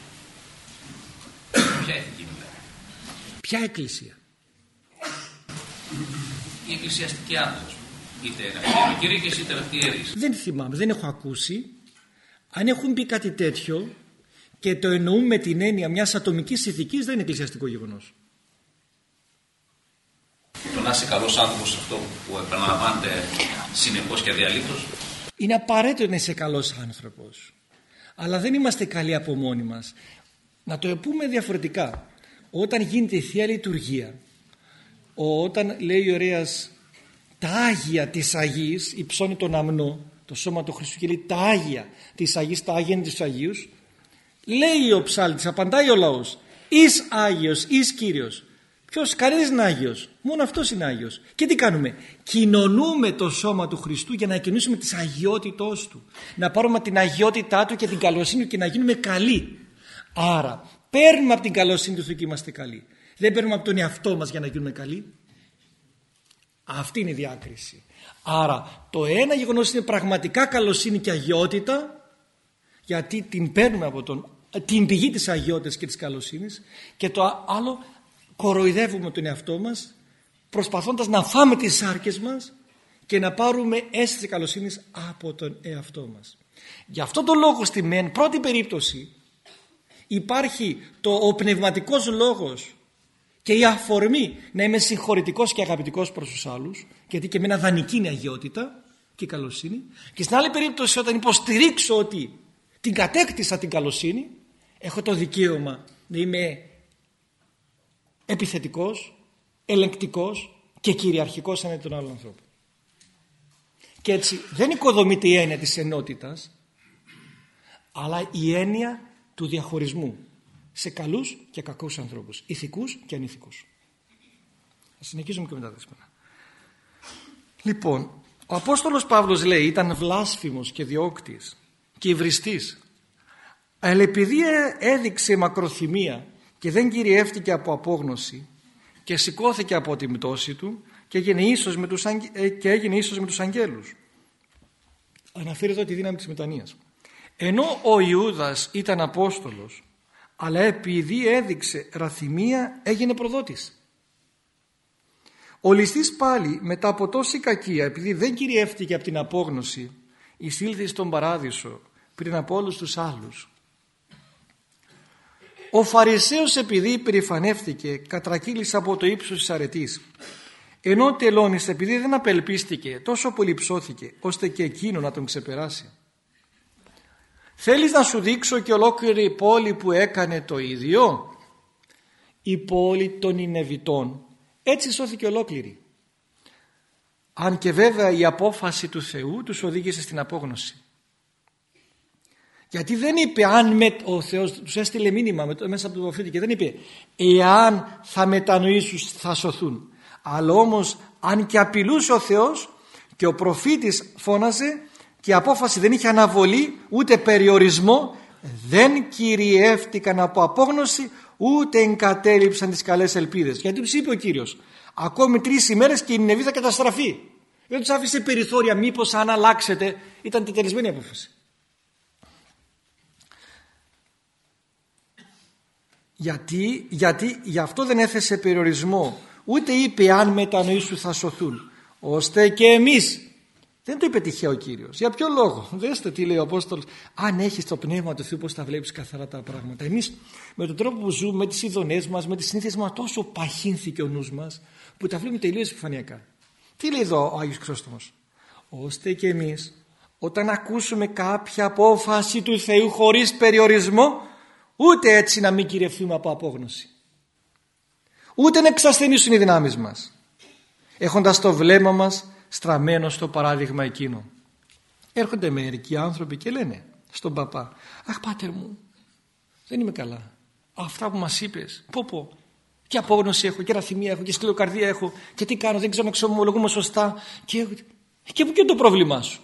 Ποια ηθική μιλάει; Ποια Εκκλησία; Η εκκλησιαστική άνθρωπος. Είτε κηρύκε είτε αρχιέρεις. Δεν θυμάμαι, δεν έχω ακούσει. Αν έχουν πει κάτι τέτοιο και το εννοούμε την έννοια μιας ατομικής ηθικής, δεν είναι εκκλησιαστικό γεγονός το να είσαι καλός άνθρωπος αυτό που επαναλαμβάνεται συνεχώς και αδιαλείπτως. Είναι απαραίτητο να είσαι καλός άνθρωπος. Αλλά δεν είμαστε καλοί από μόνοι μας. Να το πούμε διαφορετικά. Όταν γίνεται η Θεία Λειτουργία, όταν λέει ο ωραίας τα Άγια της Αγίας, υψώνει τον αμνό, το σώμα του Χριστού και λέει τα Άγια της Αγίας, τα Άγια είναι της Αγίους, λέει ο ψάλτης, απαντάει ο λαός, εις Άγιος, εις Κύριος. Ποιος, κανείς είναι Άγιος, μόνο αυτός είναι Άγιος. Και τι κάνουμε, κοινωνούμε το σώμα του Χριστού για να κοινωνήσουμε τις αγιότητός Του. Να πάρουμε την αγιότητά Του και την καλοσύνη Του και να γίνουμε καλοί. Άρα παίρνουμε από την καλοσύνη Του και είμαστε καλοί. Δεν παίρνουμε από τον εαυτό μας για να γίνουμε καλοί. Αυτή είναι η διάκριση. Άρα το ένα γεγονός είναι πραγματικά καλοσύνη και αγιότητα γιατί την παίρνουμε από τον, την πηγή της αγιότητας και της καλοσύνης και το άλλο κοροϊδεύουμε τον εαυτό μας προσπαθώντας να φάμε τις σάρκες μας και να πάρουμε αίσθηση καλοσύνης από τον εαυτό μας. Γι' αυτό το λόγο στη μεν πρώτη περίπτωση υπάρχει το, ο πνευματικός λόγος και η αφορμή να είμαι συγχωρητικός και αγαπητικός προς τους άλλους γιατί και με ένα δανεική είναι αγιότητα και καλοσύνη και στην άλλη περίπτωση όταν υποστηρίξω ότι την κατέκτησα την καλοσύνη έχω το δικαίωμα να είμαι επιθετικός, ελεγκτικός και κυριαρχικός σαν τον άλλον ανθρώπο. Και έτσι δεν οικοδομείται η έννοια της ενότητας αλλά η έννοια του διαχωρισμού σε καλούς και κακούς ανθρώπους, ηθικούς και ανήθικους. Θα συνεχίσουμε και μετά δέσμενα. Λοιπόν, ο Απόστολος Παύλος λέει ήταν βλάσφημος και διώκτης και υβριστής. Αλλά επειδή έδειξε μακροθυμία και δεν κυριεύτηκε από απόγνωση και σηκώθηκε από την πτώση του και έγινε ίσως με τους, ε, και έγινε ίσως με τους αγγέλους. Αναφέρει εδώ τη δύναμη της μετανοίας. Ενώ ο Ιούδας ήταν Απόστολος αλλά επειδή έδειξε ραθυμία έγινε προδότης. Ο ληστής πάλι μετά από τόση κακία επειδή δεν κυριεύτηκε από την απόγνωση εισήλθε στον παράδεισο πριν από όλους τους άλλους. Ο Φαρισαίος επειδή υπερηφανεύτηκε κατρακύλησε από το ύψος της αρετής ενώ ο τελώνης επειδή δεν απελπίστηκε τόσο πολύ ψώθηκε ώστε και εκείνο να τον ξεπεράσει. Θέλεις να σου δείξω και ολόκληρη η πόλη που έκανε το ίδιο; Η πόλη των Ινεβιτών. Έτσι σώθηκε ολόκληρη. Αν και βέβαια η απόφαση του Θεού τους οδήγησε στην απόγνωση. Γιατί δεν είπε αν με, ο Θεός τους έστειλε μήνυμα μέσα από το προφήτη και δεν είπε εάν θα μετανοήσουν θα σωθούν. Αλλά όμως αν και απειλούσε ο Θεός και ο προφήτης φώναζε και η απόφαση δεν είχε αναβολή ούτε περιορισμό δεν κυριεύτηκαν από απόγνωση ούτε εγκατέλειψαν τις καλές ελπίδες. Γιατί τους είπε ο Κύριος ακόμη τρεις ημέρες και η Νεβή θα καταστραφεί δεν τους άφησε περιθώρια μήπως αν αλλάξετε ήταν τελεσμένη απόφαση. Γιατί, γιατί γι' αυτό δεν έθεσε περιορισμό ούτε είπε αν μετανοήσου θα σωθούν ώστε και εμείς δεν το είπε τυχαίο ο κύριος. Για ποιο λόγο; Δέστε τι λέει ο Απόστολος. Αν έχεις το πνεύμα του Θεού, πώς θα βλέπεις καθαρά τα πράγματα. Εμείς με τον τρόπο που ζούμε, με τις ειδονές μας, με τις συνήθειες μας, τόσο παχύνθηκε ο νους μας, που τα βλέπουμε τελείως επιφανειακά. Τι λέει εδώ ο Άγιος Χρόστομο. Ώστε και εμείς, όταν ακούσουμε κάποια απόφαση του Θεού χωρίς περιορισμό, ούτε έτσι να μην κυριευθούμε από απόγνωση. Ούτε να εξασθενήσουν οι δυνάμεις μας. Έχοντας το βλέμμα μας στραμμένο στο παράδειγμα εκείνο. Έρχονται μερικοί άνθρωποι και λένε στον παπά «Αχ πάτερ μου, δεν είμαι καλά. Αυτά που μας είπες, πω πω, και απόγνωση έχω και ραθυμία έχω και σκληροκαρδία έχω και τι κάνω, δεν ξέρω να ξεμολογούμε σωστά και, και πού και το πρόβλημά σου;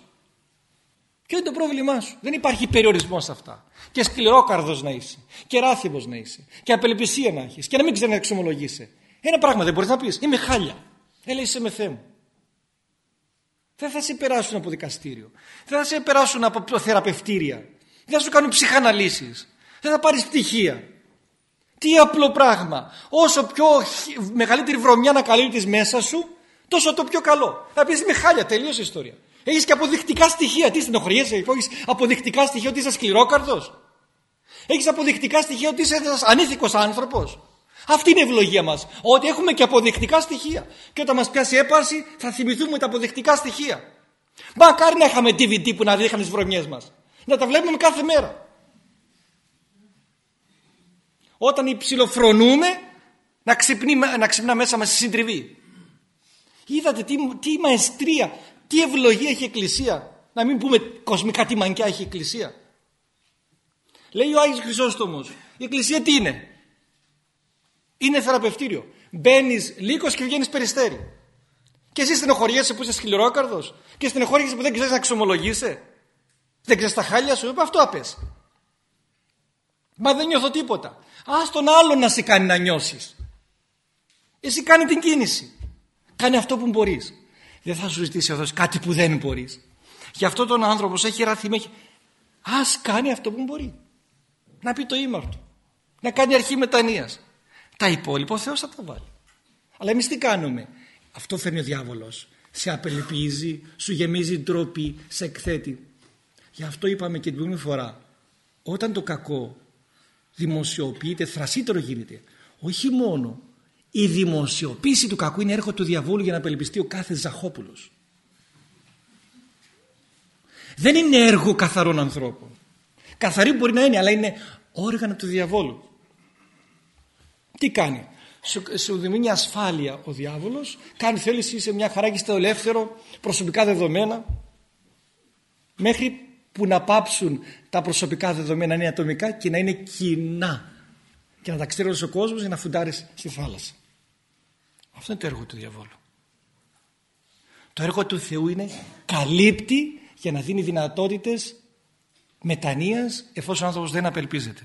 Και είναι το πρόβλημά σου; Δεν υπάρχει περιορισμός σε αυτά. Και σκληρόκαρδος να είσαι. Και ράθυμος να είσαι. Και απελπισία να έχεις. Και να μην ξέρει να εξομολογήσει. Ένα πράγμα δεν μπορείς να πεις. Είμαι χάλια. Έλα είσαι με Θεέ δεν θα σε περάσουν από δικαστήριο. Δεν θα σε περάσουν από θεραπευτήρια. Δεν θα σου κάνουν ψυχαναλύσεις. Δεν θα πάρεις πτυχία. Τι απλό πράγμα. Όσο πιο μεγαλύτερη βρωμιά να καλύπτεις μέσα σου, τόσο το πιο καλό. Θα πεις με χάλια, τελείωσε η ιστορία. Έχεις και αποδεικτικά στοιχεία. Τι στενοχωριέσαι, έχεις αποδεικτικά στοιχεία ότι είσαι σκληρόκαρδος. Έχεις αποδεικτικά στοιχεία ότι είσαι ένας ανήθικος άνθρωπος. Αυτή είναι η ευλογία μας. Ότι έχουμε και αποδεικτικά στοιχεία. Και όταν μας πιάσει έπαρση θα θυμηθούμε τα αποδεικτικά στοιχεία. Μακάρι να είχαμε DVD που να δείχνει τις βρωμιές μας. Να τα βλέπουμε κάθε μέρα. Όταν υψηλοφρονούμε να, ξυπνεί, να ξυπνά μέσα μας η συντριβή. Είδατε τι, τι μαεστρία, τι ευλογία έχει η Εκκλησία. Να μην πούμε κοσμικά τι μανκιά έχει η Εκκλησία. Λέει ο Άγιος Χρυσόστομος, η Εκκλησία τι είναι; Είναι θεραπευτήριο. Μπαίνεις λύκος και βγαίνεις περιστέρι. Και εσύ στενοχωριέσαι που είσαι σκληρόκαρδος. Και στενοχωριέσαι που δεν ξέρεις να ξομολογήσει. Δεν ξέρεις τα χάλια σου. Είπα αυτό απέ. Μα δεν νιώθω τίποτα. Α τον άλλον να σε κάνει να νιώσεις. Εσύ κάνει την κίνηση. Κάνει αυτό που μπορείς. Δεν θα σου ζητήσει εδώ κάτι που δεν μπορείς. Γι' αυτό τον άνθρωπο έχει ραθεί. Α κάνει αυτό που μπορεί. Να πει το ήμαρτο. Να κάνει αρχή μετανία. Τα υπόλοιπα ο Θεός θα τα βάλει. Αλλά εμείς τι κάνουμε; Αυτό φέρνει ο διάβολος. Σε απελπίζει, σου γεμίζει ντροπή, σε εκθέτει. Γι' αυτό είπαμε και την προηγούμενη φορά. Όταν το κακό δημοσιοποιείται, θρασίτερο γίνεται. Όχι μόνο η δημοσιοποίηση του κακού είναι έργο του διαβόλου για να απελπιστεί ο κάθε Ζαχόπουλος. Δεν είναι έργο καθαρών ανθρώπων. Καθαρή μπορεί να είναι, αλλά είναι όργανα του διαβόλου. Τι κάνει; Σου, σου δημιουργεί ασφάλεια ο διάβολος, κάνει θέληση, είσαι μια χαρά και είστε ελεύθερο, προσωπικά δεδομένα, μέχρι που να πάψουν τα προσωπικά δεδομένα να είναι ατομικά και να είναι κοινά και να τα ξέρει ο κόσμος για να φουντάρεις στη θάλασσα. Αυτό είναι το έργο του διαβόλου. Το έργο του Θεού είναι καλύπτει για να δίνει δυνατότητες μετανοίας εφόσον ο άνθρωπος δεν απελπίζεται.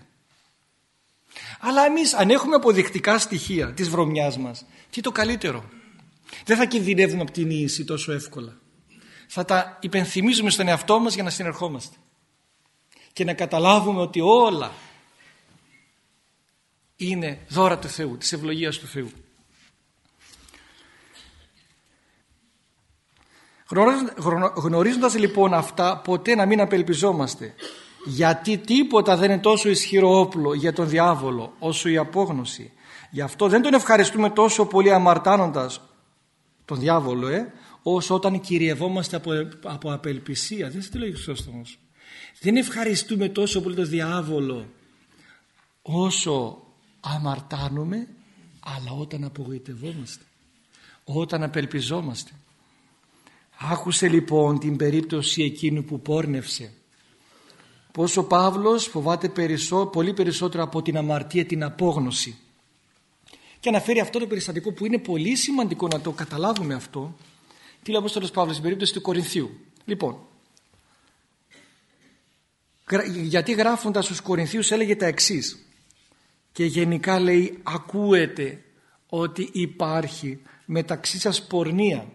Αλλά εμείς αν έχουμε αποδεικτικά στοιχεία της βρωμιάς μας, τι το καλύτερο; Δεν θα κινδυνεύουμε από την ίση τόσο εύκολα. Θα τα υπενθυμίζουμε στον εαυτό μας για να συνερχόμαστε. Και να καταλάβουμε ότι όλα είναι δώρα του Θεού, της ευλογίας του Θεού. Γνωρίζοντας λοιπόν αυτά ποτέ να μην απελπιζόμαστε γιατί τίποτα δεν είναι τόσο ισχυρό όπλο για τον διάβολο όσο η απόγνωση. Γι' αυτό δεν τον ευχαριστούμε τόσο πολύ αμαρτάνοντας τον διάβολο ε, όσο όταν κυριευόμαστε από, από απελπισία. Δεν τι λέει ο Δεν ευχαριστούμε τόσο πολύ τον διάβολο όσο αμαρτάνουμε αλλά όταν απογοητευόμαστε. Όταν απελπιζόμαστε. Άκουσε λοιπόν την περίπτωση εκείνου που πόρνευσε πως ο Παύλος φοβάται περισσό, πολύ περισσότερο από την αμαρτία την απόγνωση. Και αναφέρει αυτό το περιστατικό που είναι πολύ σημαντικό να το καταλάβουμε αυτό τι λέει ο Απόστολος Παύλος στην περίπτωση του Κορινθίου. Λοιπόν γιατί γράφοντας στους Κορινθίους έλεγε τα εξής. Και γενικά λέει ακούετε ότι υπάρχει μεταξύ σας πορνεία.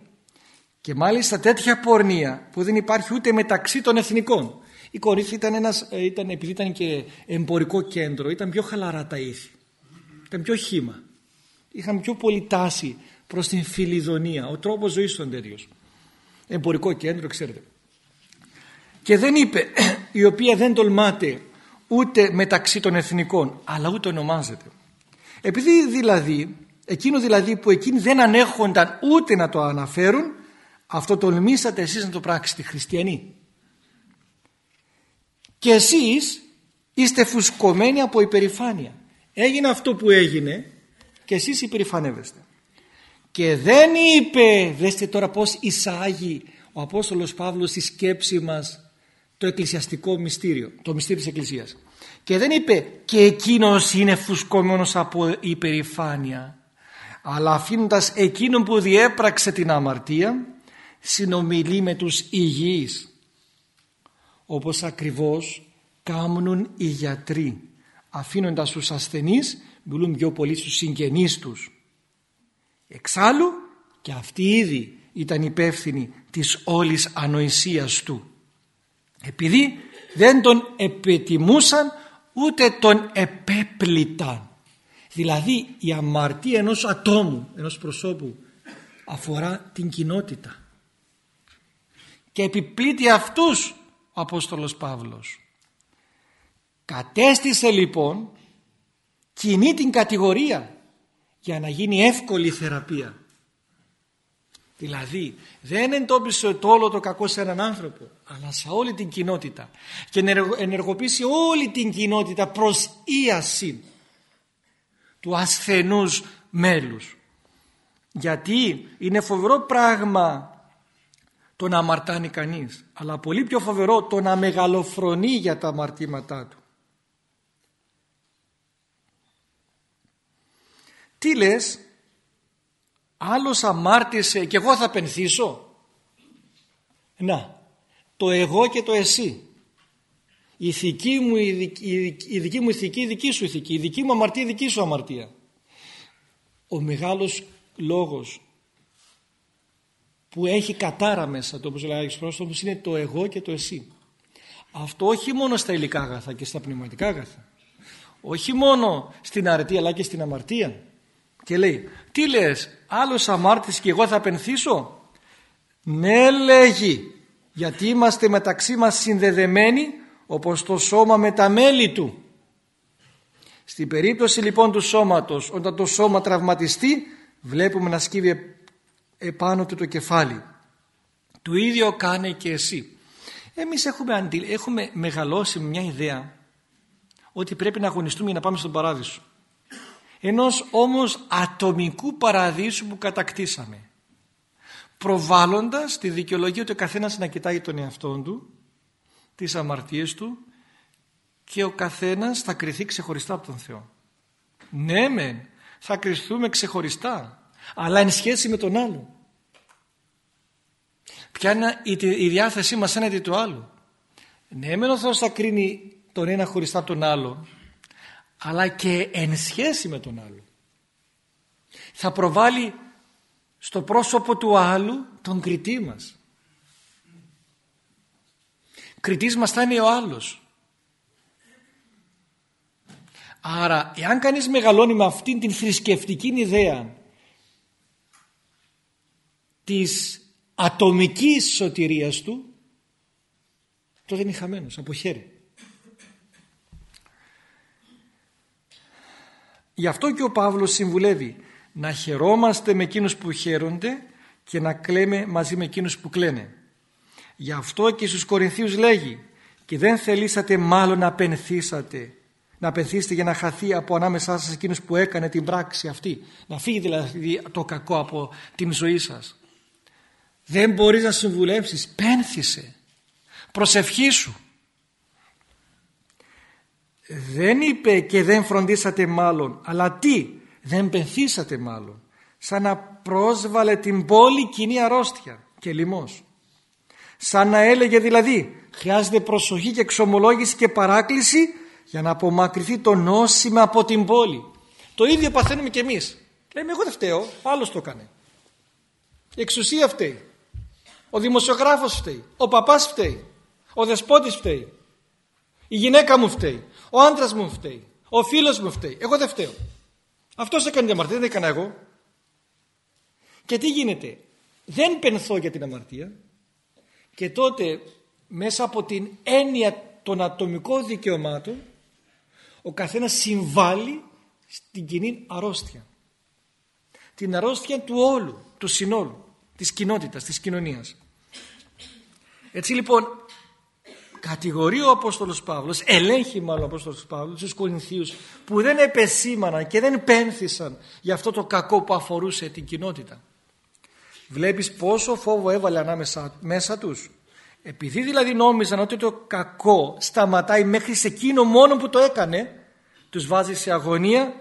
Και μάλιστα τέτοια πορνεία που δεν υπάρχει ούτε μεταξύ των εθνικών η Κορίνθη ήταν ένας, ε, ήταν, επειδή ήταν και εμπορικό κέντρο, ήταν πιο χαλαρά τα ήθη. Ήταν πιο χήμα. Είχαν πιο πολύ τάση προς την φιλιδονία. Ο τρόπος ζωής του αντέριος. Εμπορικό κέντρο, ξέρετε. Και δεν είπε, η οποία δεν τολμάται ούτε μεταξύ των εθνικών, αλλά ούτε ονομάζεται. Επειδή δηλαδή, εκείνο δηλαδή που εκείνοι δεν ανέχονταν ούτε να το αναφέρουν, αυτό τολμήσατε εσείς να το πράξετε χριστιανοί. Και εσείς είστε φουσκωμένοι από υπερηφάνεια. Έγινε αυτό που έγινε και εσείς υπερηφανεύεστε. Και δεν είπε, δέστε τώρα πώς εισάγει ο Απόστολος Παύλος στη σκέψη μας το εκκλησιαστικό μυστήριο, το μυστήριο της Εκκλησίας. Και δεν είπε και εκείνος είναι φουσκωμένος από υπερηφάνεια, αλλά αφήνοντας εκείνον που διέπραξε την αμαρτία, συνομιλεί με τους υγιείς όπως ακριβώς κάνουν οι γιατροί αφήνοντας τους ασθενείς μιλούν πιο πολύ στους συγγενείς τους. Εξάλλου και αυτοί ήδη ήταν υπεύθυνοι της όλης ανοησίας του. Επειδή δεν τον επετιμούσαν ούτε τον επέπληταν. Δηλαδή η αμαρτία ενός ατόμου ενός προσώπου αφορά την κοινότητα. Και επιπλήττει αυτούς ο Απόστολος Παύλος. Κατέστησε λοιπόν κοινή την κατηγορία για να γίνει εύκολη θεραπεία. Δηλαδή δεν εντόπισε το όλο το κακό σε έναν άνθρωπο αλλά σε όλη την κοινότητα και ενεργοποιήσει όλη την κοινότητα προς ίαση. του ασθενούς μέλους. Γιατί είναι φοβερό πράγμα το να αμαρτάνει κανείς αλλά πολύ πιο φοβερό το να μεγαλοφρονεί για τα αμαρτήματά του. Τι λες, άλλος αμάρτησε και εγώ θα πενθήσω; Να, το εγώ και το εσύ. Η, ηθική μου, η, δική, η δική μου ηθική, η δική σου ηθική, η δική μου αμαρτία, η δική σου αμαρτία. Ο μεγάλος λόγος που έχει κατάρα μέσα το όπως λέει ο είναι το εγώ και το εσύ. Αυτό όχι μόνο στα υλικά αγαθά και στα πνευματικά αγαθά. Όχι μόνο στην αρετή αλλά και στην αμαρτία. Και λέει, τι λες, άλλος αμάρτης και εγώ θα πενθήσω. Ναι λέγει, γιατί είμαστε μεταξύ μας συνδεδεμένοι όπως το σώμα με τα μέλη του. Στην περίπτωση λοιπόν του σώματος, όταν το σώμα τραυματιστεί, βλέπουμε να σκύβει επάνω του το κεφάλι. Το ίδιο κάνε και εσύ. Εμείς έχουμε, αντι... έχουμε μεγαλώσει μια ιδέα ότι πρέπει να αγωνιστούμε για να πάμε στον παράδεισο ενός όμως ατομικού παραδείσου που κατακτήσαμε προβάλλοντας τη δικαιολογία ότι ο καθένας να κοιτάει τον εαυτό του τις αμαρτίες του και ο καθένας θα κριθεί ξεχωριστά από τον Θεό ναι μεν θα κριθούμε ξεχωριστά αλλά εν σχέση με τον άλλο ποια είναι η διάθεσή μας έναντι του άλλου ναι μεν ο Θεός θα κρίνει τον ένα χωριστά από τον άλλο αλλά και εν σχέση με τον άλλο. Θα προβάλλει στο πρόσωπο του άλλου τον κριτή μας. Κριτής μας θα είναι ο άλλος. Άρα εάν κανείς μεγαλώνει με αυτήν την θρησκευτική ιδέα της ατομικής σωτηρίας του τότε είναι χαμένος από χέρι. Γι' αυτό και ο Παύλος συμβουλεύει να χαιρόμαστε με εκείνους που χαίρονται και να κλαίμε μαζί με εκείνους που κλαίνε. Γι' αυτό και στους Κορινθίους λέγει και δεν θελήσατε μάλλον να πενθήσατε να πενθήσετε για να χαθεί από ανάμεσά σας εκείνους που έκανε την πράξη αυτή να φύγει δηλαδή το κακό από την ζωή σας δεν μπορείς να συμβουλεύσεις πένθησε. Προσευχήσου δεν είπε και δεν φροντίσατε μάλλον αλλά τι δεν πενθήσατε μάλλον. Σαν να πρόσβαλε την πόλη κοινή αρρώστια και λοιμός. Σαν να έλεγε δηλαδή χρειάζεται προσοχή και εξομολόγηση και παράκληση για να απομακρυνθεί το νόσημα από την πόλη. Το ίδιο παθαίνουμε και εμείς. Λέμε εγώ δεν φταίω άλλος το έκανε η εξουσία φταίει ο δημοσιογράφος φταίει ο παπάς φταίει ο δεσπότης φταίει η γυναίκα μου φταίει ο άντρας μου φταίει. Ο φίλος μου φταίει. Εγώ δεν φταίω. Αυτός έκανε την αμαρτία, δεν έκανα εγώ. Και τι γίνεται. Δεν πενθώ για την αμαρτία και τότε μέσα από την έννοια των ατομικών δικαιωμάτων ο καθένας συμβάλλει στην κοινή αρρώστια. Την αρρώστια του όλου, του συνόλου, της κοινότητας, της κοινωνίας. Έτσι λοιπόν κατηγορεί ο Απόστολος Παύλος, ελέγχει μάλλον ο Απόστολος Παύλος στους Κορινθίους που δεν επεσήμαναν και δεν πένθησαν για αυτό το κακό που αφορούσε την κοινότητα. Βλέπεις πόσο φόβο έβαλε ανάμεσα μέσα τους. Επειδή δηλαδή νόμιζαν ότι το κακό σταματάει μέχρι σε εκείνο μόνο που το έκανε, τους βάζει σε αγωνία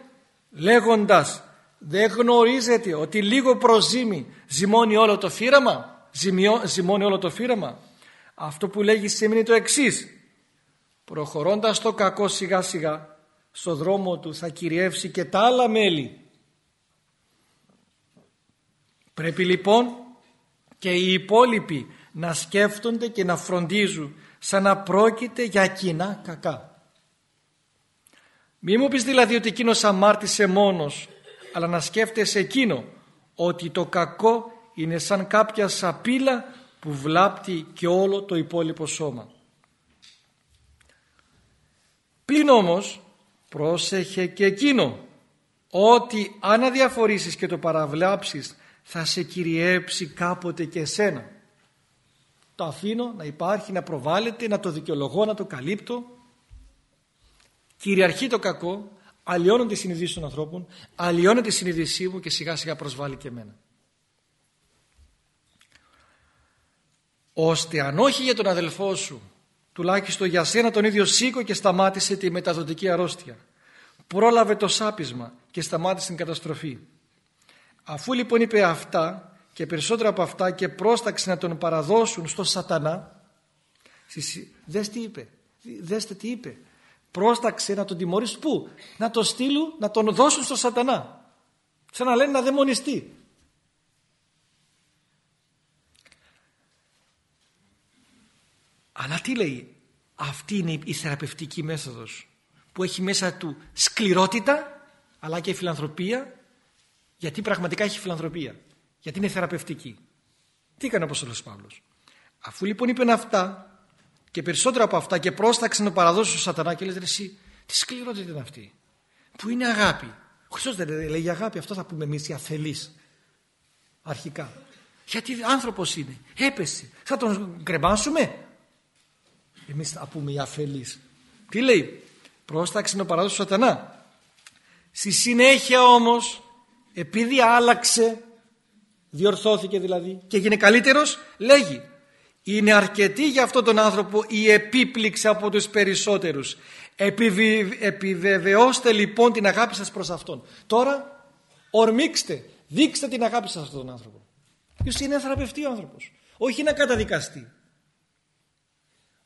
λέγοντας δεν γνωρίζετε ότι λίγο προζήμι ζυμώνει όλο το φύραμα, ζυμώνει όλο το φύραμα; Αυτό που λέγει σημαίνει το εξής. Προχωρώντας το κακό σιγά σιγά στο δρόμο του θα κυριεύσει και τα άλλα μέλη. Πρέπει λοιπόν και οι υπόλοιποι να σκέφτονται και να φροντίζουν σαν να πρόκειται για κοινά κακά. Μη μου πεις δηλαδή ότι εκείνος αμάρτησε μόνος αλλά να σκέφτεσαι εκείνο ότι το κακό είναι σαν κάποια σαπίλα που βλάπτει και όλο το υπόλοιπο σώμα. Πλην όμως πρόσεχε και εκείνο ότι αν αδιαφορήσεις και το παραβλάψεις θα σε κυριέψει κάποτε και εσένα. Το αφήνω να υπάρχει, να προβάλλεται, να το δικαιολογώ, να το καλύπτω. Κυριαρχεί το κακό, αλλοιώνονται οι συνειδήσεις των ανθρώπων, αλλοιώνεται η συνείδησή μου και σιγά σιγά προσβάλλει και εμένα. Ώστε αν όχι για τον αδελφό σου, τουλάχιστον για σένα τον ίδιο σήκω και σταμάτησε τη μεταδοτική αρρώστια. Πρόλαβε το σάπισμα και σταμάτησε την καταστροφή. Αφού λοιπόν είπε αυτά και περισσότερα από αυτά και πρόσταξε να τον παραδώσουν στο σατανά, δες τι είπε, δέστε τι είπε, πρόσταξε να τον τιμωρήσουν πού, να τον στείλουν, να τον δώσουν στο σατανά. Σαν να λένε να δαιμονιστεί. Αλλά τι λέει, αυτή είναι η θεραπευτική μέθοδος που έχει μέσα του σκληρότητα αλλά και φιλανθρωπία. Γιατί πραγματικά έχει φιλανθρωπία γιατί είναι θεραπευτική. Τι έκανε ο Απόστολος Παύλος; Αφού λοιπόν είπε αυτά και περισσότερα από αυτά και πρόσταξε να παραδώσει στο σατανά και λες εσύ τι σκληρότητα είναι αυτή που είναι αγάπη ο Χριστός δεν λέει αγάπη αυτό θα πούμε εμείς οι αφελείς αρχικά γιατί άνθρωπος είναι έπεσε θα τον κρεμάσουμε εμείς θα πούμε οι αφελείς τι λέει πρόσταξε να παραδώσει στο σατανά στη συνέχεια όμως επειδή άλλαξε διορθώθηκε δηλαδή και έγινε καλύτερος λέγει είναι αρκετή για αυτόν τον άνθρωπο η επίπληξη από τους περισσότερους. Επιβεβαιώστε λοιπόν την αγάπη σας προς αυτόν τώρα ορμήξτε δείξτε την αγάπη σας σε αυτόν τον άνθρωπο. Ποιος είναι θεραπευτή ο άνθρωπος. Όχι να καταδικαστεί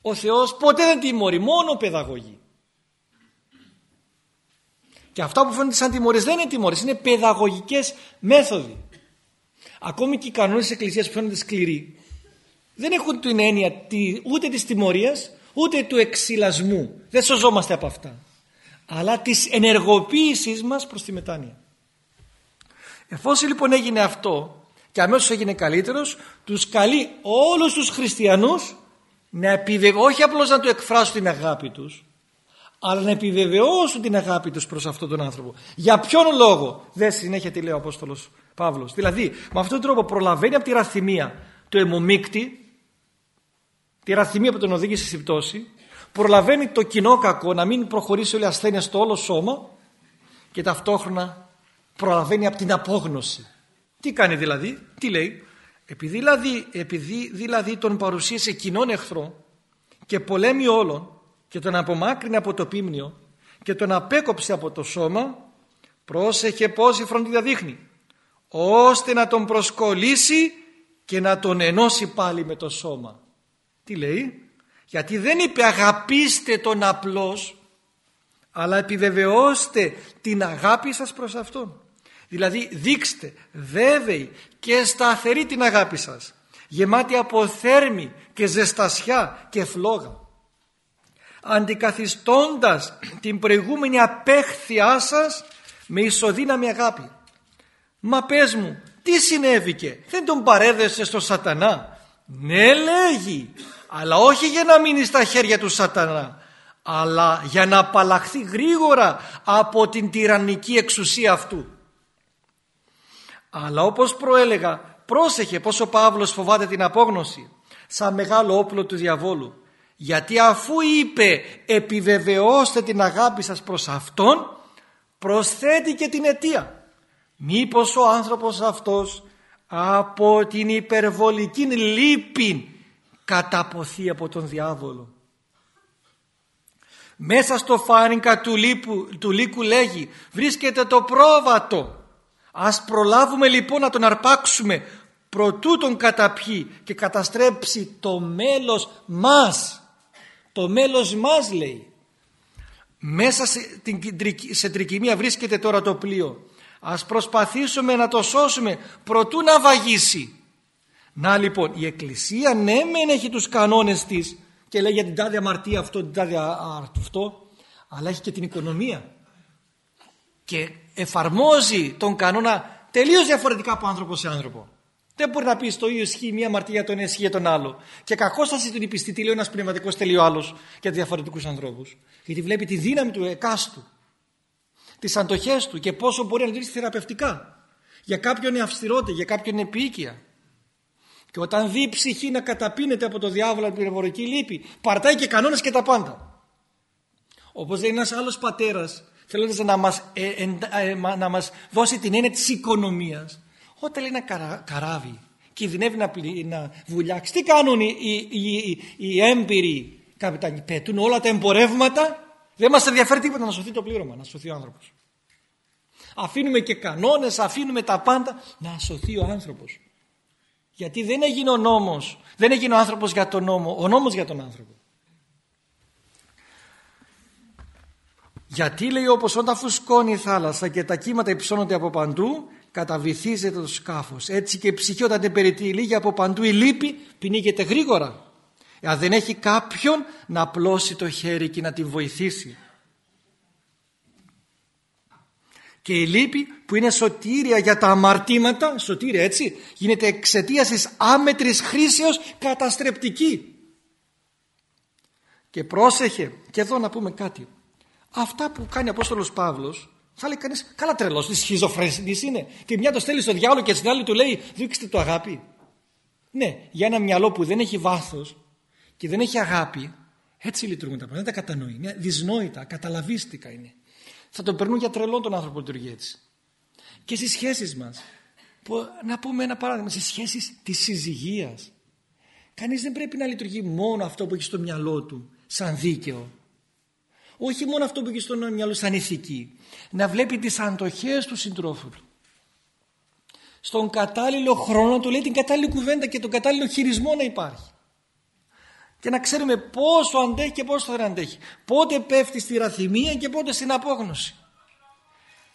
ο Θεός ποτέ δεν τιμωρεί μόνο παιδαγωγή και αυτά που φαίνονται σαν τιμωρίες δεν είναι τιμωρίες, είναι παιδαγωγικές μέθοδοι. Ακόμη και οι κανόνες της Εκκλησίας που φαίνονται σκληροί δεν έχουν την έννοια ούτε της τιμωρίας ούτε του εξυλασμού. Δεν σωζόμαστε από αυτά. Αλλά της ενεργοποίησης μας προς τη μετάνοια. Εφόσον λοιπόν έγινε αυτό και αμέσως έγινε καλύτερος, τους καλεί όλους τους χριστιανούς να επιβεβαιώσουν, όχι απλώς να του εκφράσουν την αγάπη τους, αλλά να επιβεβαιώσουν την αγάπη τους προς αυτόν τον άνθρωπο. Για ποιον λόγο, δεν συνέχεια τι λέει ο Απόστολος Παύλος. Δηλαδή, με αυτόν τον τρόπο προλαβαίνει από τη ραθυμία του αιμομίκτη, τη ραθυμία που τον οδήγησε στη πτώση, προλαβαίνει το κοινό κακό να μην προχωρήσει όλη η ασθένεια στο όλο σώμα και ταυτόχρονα προλαβαίνει από την απόγνωση. Τι κάνει δηλαδή, τι λέει, επειδή δηλαδή, επειδή δηλαδή τον παρουσίασε κοινών εχθρό και πολέμη όλων και τον απομάκρυνε από το πίμνιο και τον απέκοψε από το σώμα πρόσεχε πόση φροντίδα δείχνει ώστε να τον προσκολήσει και να τον ενώσει πάλι με το σώμα. Τι λέει; Γιατί δεν είπε αγαπήστε τον απλός αλλά επιβεβαιώστε την αγάπη σας προς Αυτόν. Δηλαδή δείξτε βέβαιη και σταθερή την αγάπη σας γεμάτη από θέρμη και ζεστασιά και φλόγα αντικαθιστώντας την προηγούμενη απέχθειά σας με ισοδύναμη αγάπη. Μα πες μου, τι συνέβηκε, δεν τον παρέδεσε στο σατανά. Ναι λέγει, αλλά όχι για να μείνει στα χέρια του σατανά, αλλά για να απαλλαχθεί γρήγορα από την τυραννική εξουσία αυτού. Αλλά όπως προέλεγα, πρόσεχε πως ο Παύλος φοβάται την απόγνωση, σαν μεγάλο όπλο του διαβόλου γιατί αφού είπε επιβεβαιώστε την αγάπη σας προς Αυτόν προσθέτει και την αιτία. Μήπως ο άνθρωπος αυτός από την υπερβολική λύπη καταποθεί από τον διάβολο. Μέσα στο φάνικα του, λύπου, του λύκου λέγει βρίσκεται το πρόβατο. Ας προλάβουμε λοιπόν να τον αρπάξουμε προτού τον καταπιεί και καταστρέψει το μέλος μας το μέλος μας λέει. Μέσα σε, την, σε τρικυμία βρίσκεται τώρα το πλοίο. Ας προσπαθήσουμε να το σώσουμε προτού να βαγίσει. Να λοιπόν η Εκκλησία ναι μεν έχει τους κανόνες της και λέει για την τάδε αμαρτία αυτό, την τάδε αυτό αλλά έχει και την οικονομία και εφαρμόζει τον κανόνα τελείως διαφορετικά από άνθρωπο σε άνθρωπο. Δεν μπορεί να πεις το ίδιο ισχύει μία αμαρτία τον ισχύει για τον άλλο. Και κακώς θα τον πιστή, τι λέει ένας πνευματικός τελείω άλλος για διαφορετικούς ανθρώπους. Γιατί βλέπει τη δύναμη του εκάστου, τις αντοχές του και πόσο μπορεί να λειτουργήσει θεραπευτικά. Για κάποιον είναι αυστηρότητα, για κάποιον είναι επίοικια. Και όταν δει η ψυχή να καταπίνεται από το διάβολο την πνευματική λύπη, παρτάει και κανόνες και τα πάντα. Όπως λέει ένας άλλος πατέρας θέλοντας να μας, ε, ε, να μας δώσει την έννοια της οικονομίας. Όταν λέει ένα καράβι κινδυνεύει να, να βουλιάξει, τι κάνουν οι, οι, οι, οι έμπειροι καπιτάνοι, πετούν όλα τα εμπορεύματα, δεν μας ενδιαφέρει τίποτα να σωθεί το πλήρωμα, να σωθεί ο άνθρωπος. Αφήνουμε και κανόνες, αφήνουμε τα πάντα να σωθεί ο άνθρωπος. Γιατί δεν έγινε ο νόμος, δεν έγινε ο άνθρωπος για τον νόμο, ο νόμος για τον άνθρωπο. Γιατί λέει όπως όταν φουσκώνει η θάλασσα και τα κύματα υψώνονται από παντού καταβυθίζεται το σκάφος. Έτσι και η ψυχή όταν την περιτύλιγει από παντού η λύπη πνίγεται γρήγορα. Αν δεν έχει κάποιον να απλώσει το χέρι και να τη βοηθήσει. Και η λύπη που είναι σωτήρια για τα αμαρτήματα, σωτήρια έτσι, γίνεται εξαιτίας της άμετρης χρήσεως καταστρεπτική. Και πρόσεχε, και εδώ να πούμε κάτι. Αυτά που κάνει ο Απόστολος Παύλος, θα λέει κανείς, καλά τρελός, τη σχιζοφρένης είναι. Τη μια το στέλνει στο διάλογο και στην άλλη του λέει, δείξτε το αγάπη. Ναι, για ένα μυαλό που δεν έχει βάθος και δεν έχει αγάπη, έτσι λειτουργούν τα πράγματα, δεν τα κατανοεί. Είναι δυσνόητα, καταλαβίστικα είναι θα τον περνούν για τρελό τον άνθρωπο που λειτουργεί έτσι. Και στις σχέσεις μας. Να πούμε ένα παράδειγμα. Στις σχέσεις της συζυγίας. Κανείς δεν πρέπει να λειτουργεί μόνο αυτό που έχει στο μυαλό του σαν δίκαιο. Όχι μόνο αυτό που έχει στο μυαλό σαν ηθική. Να βλέπει τις αντοχές του συντρόφου του. Στον κατάλληλο χρόνο του λέει την κατάλληλη κουβέντα και τον κατάλληλο χειρισμό να υπάρχει και να ξέρουμε πόσο αντέχει και πόσο δεν αντέχει. Πότε πέφτει στη ραθυμία και πότε στην απόγνωση.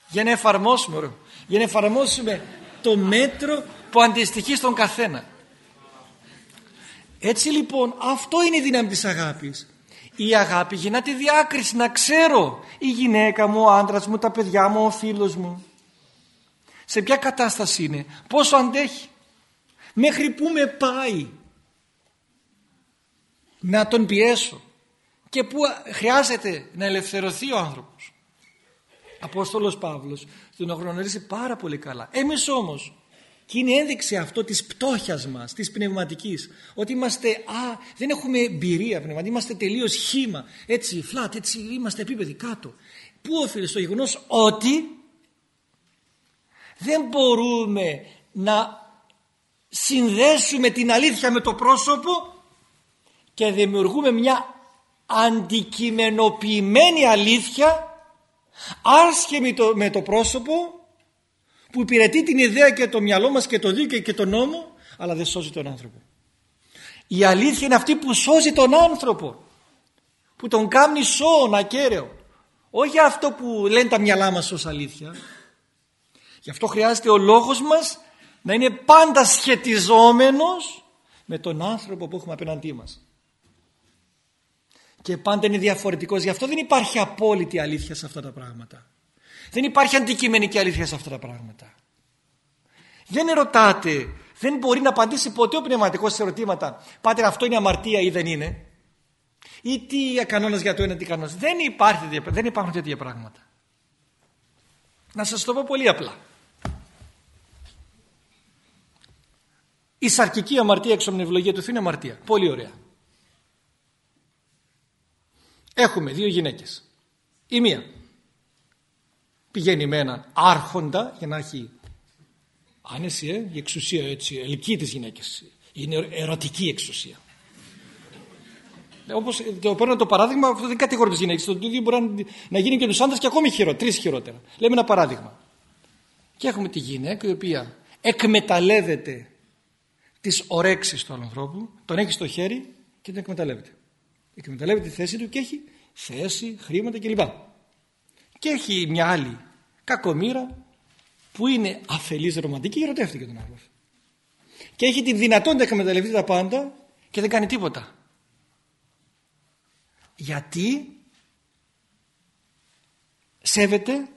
Για να εφαρμόσουμε, για να εφαρμόσουμε το μέτρο που αντιστοιχεί στον καθένα. Έτσι λοιπόν αυτό είναι η δύναμη της αγάπης. Η αγάπη γεννά τη διάκριση να ξέρω η γυναίκα μου, ο άντρας μου, τα παιδιά μου, ο φίλος μου. Σε ποια κατάσταση είναι, πόσο αντέχει, μέχρι πού με πάει να τον πιέσω και που χρειάζεται να ελευθερωθεί ο άνθρωπος. Απόστολος Παύλος τον γνωρίζει πάρα πολύ καλά. Εμείς όμως και είναι ένδειξη αυτό της πτώχειας μας, της πνευματικής. Ότι είμαστε, α, δεν έχουμε εμπειρία πνευματική, είμαστε τελείως χήμα. Έτσι, φλάτ, έτσι, είμαστε επίπεδοι κάτω. Πού οφείλει στο γεγονός ότι δεν μπορούμε να συνδέσουμε την αλήθεια με το πρόσωπο και δημιουργούμε μια αντικειμενοποιημένη αλήθεια άσχεμη με το πρόσωπο που υπηρετεί την ιδέα και το μυαλό μας και το δίκαιο και τον νόμο αλλά δεν σώζει τον άνθρωπο. Η αλήθεια είναι αυτή που σώζει τον άνθρωπο που τον κάνει σώον ακέραιο όχι αυτό που λένε τα μυαλά μας ως αλήθεια. Γι' αυτό χρειάζεται ο λόγος μας να είναι πάντα σχετιζόμενος με τον άνθρωπο που έχουμε απέναντί μας και πάντα είναι διαφορετικός. Γι' αυτό δεν υπάρχει απόλυτη αλήθεια σε αυτά τα πράγματα. Δεν υπάρχει αντικειμενική αλήθεια σε αυτά τα πράγματα. Δεν ερωτάτε, δεν μπορεί να απαντήσει ποτέ ο πνευματικός σε ερωτήματα. Πάτε αυτό είναι αμαρτία ή δεν είναι; Ή τι κανόνα για το ένα, τι κανόνα. Δεν, υπάρχει, δεν υπάρχουν τέτοια πράγματα. Να σας το πω πολύ απλά. Η σαρκική αμαρτία έξω από την ευλογία του Θεού είναι αμαρτία. Πολύ ωραία. Έχουμε δύο γυναίκες. Η μία πηγαίνει με έναν άρχοντα για να έχει άνεση, ε, η εξουσία έτσι, ελκύει τις γυναίκες. Είναι ερωτική εξουσία. Ε, όπως το παίρνω το παράδειγμα, αυτό δεν κατηγορεί τις γυναίκες. Το ίδιο μπορεί να γίνει και τους άντρες και ακόμη χειρότερα, τρεις χειρότερα. Λέμε ένα παράδειγμα. Και έχουμε τη γυναίκα η οποία εκμεταλλεύεται τις ορέξεις του ανθρώπου, τον έχει στο χέρι και την εκμεταλλεύεται εκμεταλλεύεται τη θέση του και έχει θέση, χρήματα κλπ. Και έχει μια άλλη κακομήρα που είναι αφελής ρομαντική και ερωτεύτηκε τον άλλο. Και έχει την δυνατότητα να εκμεταλλευτεί τα πάντα και δεν κάνει τίποτα. Γιατί σέβεται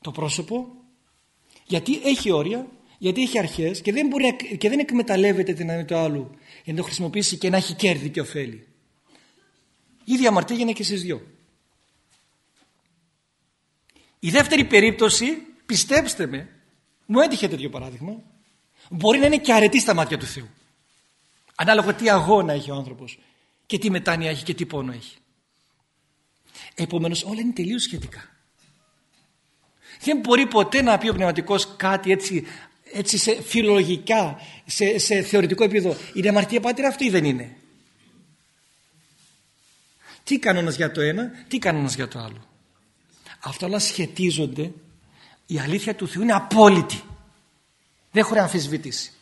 το πρόσωπο, γιατί έχει όρια, γιατί έχει αρχές και δεν, μπορεί, και δεν εκμεταλλεύεται την ανάγκη του άλλου για να το χρησιμοποιήσει και να έχει κέρδη και ωφέλη. Η ίδια αμαρτία γίνεται και στις δυο. Η δεύτερη περίπτωση, πιστέψτε με, μου έτυχε τέτοιο παράδειγμα, μπορεί να είναι και αρετή στα μάτια του Θεού. Ανάλογα τι αγώνα έχει ο άνθρωπος και τι μετάνοια έχει και τι πόνο έχει. Επομένως όλα είναι τελείως σχετικά. Δεν μπορεί ποτέ να πει ο πνευματικός κάτι έτσι, έτσι σε φιλολογικά, σε, σε θεωρητικό επίπεδο. Είναι αμαρτία πατέρα αυτό ή δεν είναι. Τι κανόνας για το ένα, τι κανόνας για το άλλο. Αυτά όλα σχετίζονται. Η αλήθεια του Θεού είναι απόλυτη. Δεν χωρεί να αμφισβητήσει.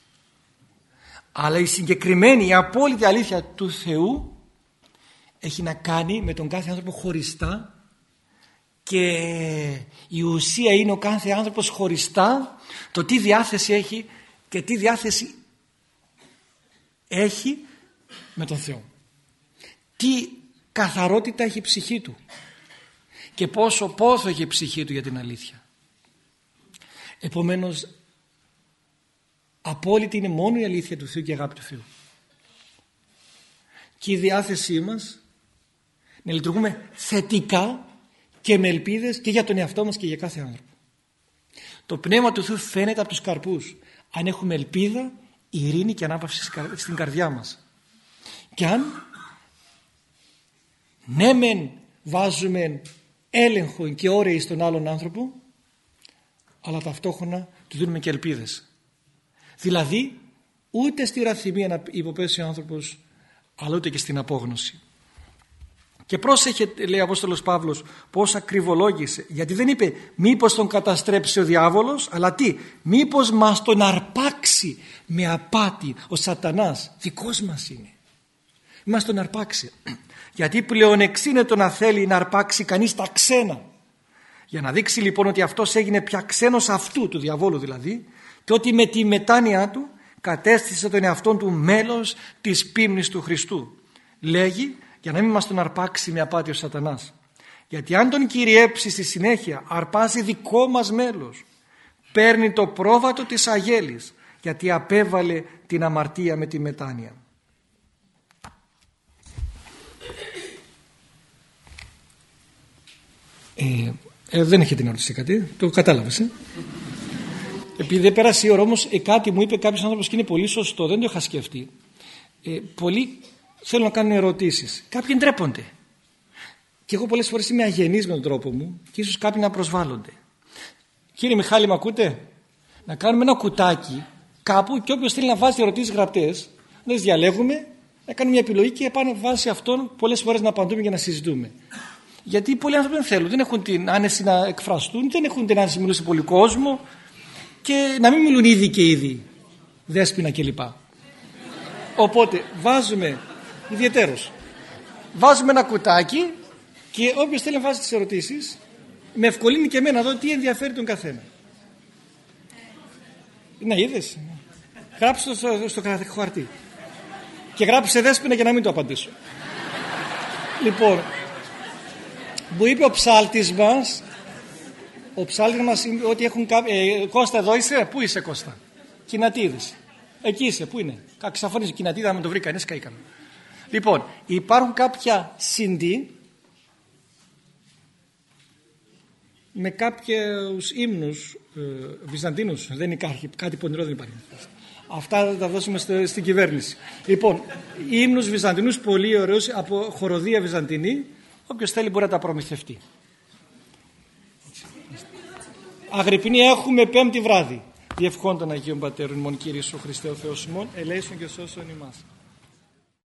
Αλλά η συγκεκριμένη, η απόλυτη αλήθεια του Θεού έχει να κάνει με τον κάθε άνθρωπο χωριστά και η ουσία είναι ο κάθε άνθρωπος χωριστά το τι διάθεση έχει και τι διάθεση έχει με τον Θεό. Τι καθαρότητα έχει η ψυχή του και πόσο πόθο έχει η ψυχή του για την αλήθεια. Επομένως απόλυτη είναι μόνο η αλήθεια του Θεού και η αγάπη του Θεού. Και η διάθεσή μας να λειτουργούμε θετικά και με ελπίδες και για τον εαυτό μας και για κάθε άνθρωπο. Το πνεύμα του Θεού φαίνεται από τους καρπούς. Αν έχουμε ελπίδα, ειρήνη και ανάπαυση στην καρδιά μας. Και αν ναι μεν βάζουμε έλεγχο και όρεοι στον άλλον άνθρωπο αλλά ταυτόχρονα του δίνουμε και ελπίδες. Δηλαδή ούτε στη ραθυμία να υποπέσει ο άνθρωπος αλλά ούτε και στην απόγνωση. Και πρόσεχε λέει ο Απόστολος Παύλος πως ακριβολόγησε γιατί δεν είπε μήπως τον καταστρέψει ο διάβολος αλλά τι μήπως μας τον αρπάξει με απάτη ο σατανάς δικός μας είναι μας τον αρπάξει γιατί πλέον εξήνετο να θέλει να αρπάξει κανείς τα ξένα για να δείξει λοιπόν ότι αυτός έγινε πια ξένος αυτού του διαβόλου δηλαδή και ότι με τη μετάνοια του κατέστησε τον εαυτό του μέλος της πίμνης του Χριστού λέγει για να μην μας τον αρπάξει με απάτη ο σατανάς. Γιατί αν τον κυριέψει στη συνέχεια αρπάζει δικό μας μέλος. Παίρνει το πρόβατο της αγέλης γιατί απέβαλε την αμαρτία με τη μετάνοια. Ε, ε, δεν έχετε την ερώτηση κάτι, το κατάλαβες. Ε; Επειδή δεν πέρασε η ώρα όμως ε, κάτι μου είπε κάποιος άνθρωπος και είναι πολύ σωστό, δεν το είχα σκεφτεί. Ε, πολλοί θέλουν να κάνουν ερωτήσεις. Κάποιοι ντρέπονται. Και εγώ πολλές φορές είμαι αγενής με τον τρόπο μου και ίσως κάποιοι να προσβάλλονται. Κύριε Μιχάλη, με ακούτε; Να κάνουμε ένα κουτάκι κάπου και όποιος θέλει να βάζει ερωτήσεις γραπτές, να τις διαλέγουμε, να κάνουμε μια επιλογή και πάνω βάσει αυτών πολλές φορές να απαντούμε και να συζητούμε. Γιατί πολλοί άνθρωποι δεν θέλουν, δεν έχουν την άνεση να εκφραστούν, δεν έχουν την άνεση να μιλούν σε πολύ κόσμο και να μην μιλούν ήδη και ήδη, δέσποινα κλπ. Οπότε βάζουμε ιδιαίτερος. Βάζουμε ένα κουτάκι και όποιος θέλει να βάζει τις ερωτήσεις με ευκολύνει και εμένα να δω τι ενδιαφέρει τον καθένα. Να είδες; Γράψε το στο, στο χαρτί. Και γράψε δέσποινα για να μην το απαντήσω. λοιπόν, μου είπε ο ψάλτης μας ο ψάλτης μας είπε ότι έχουν ε, Κώστα εδώ είσαι, πού είσαι Κώστα; Κινατίδης εκεί είσαι, πού είναι; Ξαφωνίζει Κινατίδα με το βρήκα, είναι σκαίκαμε Λοιπόν, υπάρχουν κάποια CD με κάποιους ύμνους ε, Βυζαντίνους, δεν υπάρχει, κάτι πονηρό δεν υπάρχει. Αυτά θα τα δώσουμε στην κυβέρνηση. Λοιπόν, ύμνους Βυζαντινούς πολύ ωραίους από χοροδία Βυζαντινή, όποιος θέλει μπορεί να τα προμηθευτεί. Αγρυπνή έχουμε πέμπτη βράδυ. Διευχών των Αγίων Πατέρων, ημών Κύριε Χριστέ ο Θεός ημών, ελέησον και σώσον ημάς.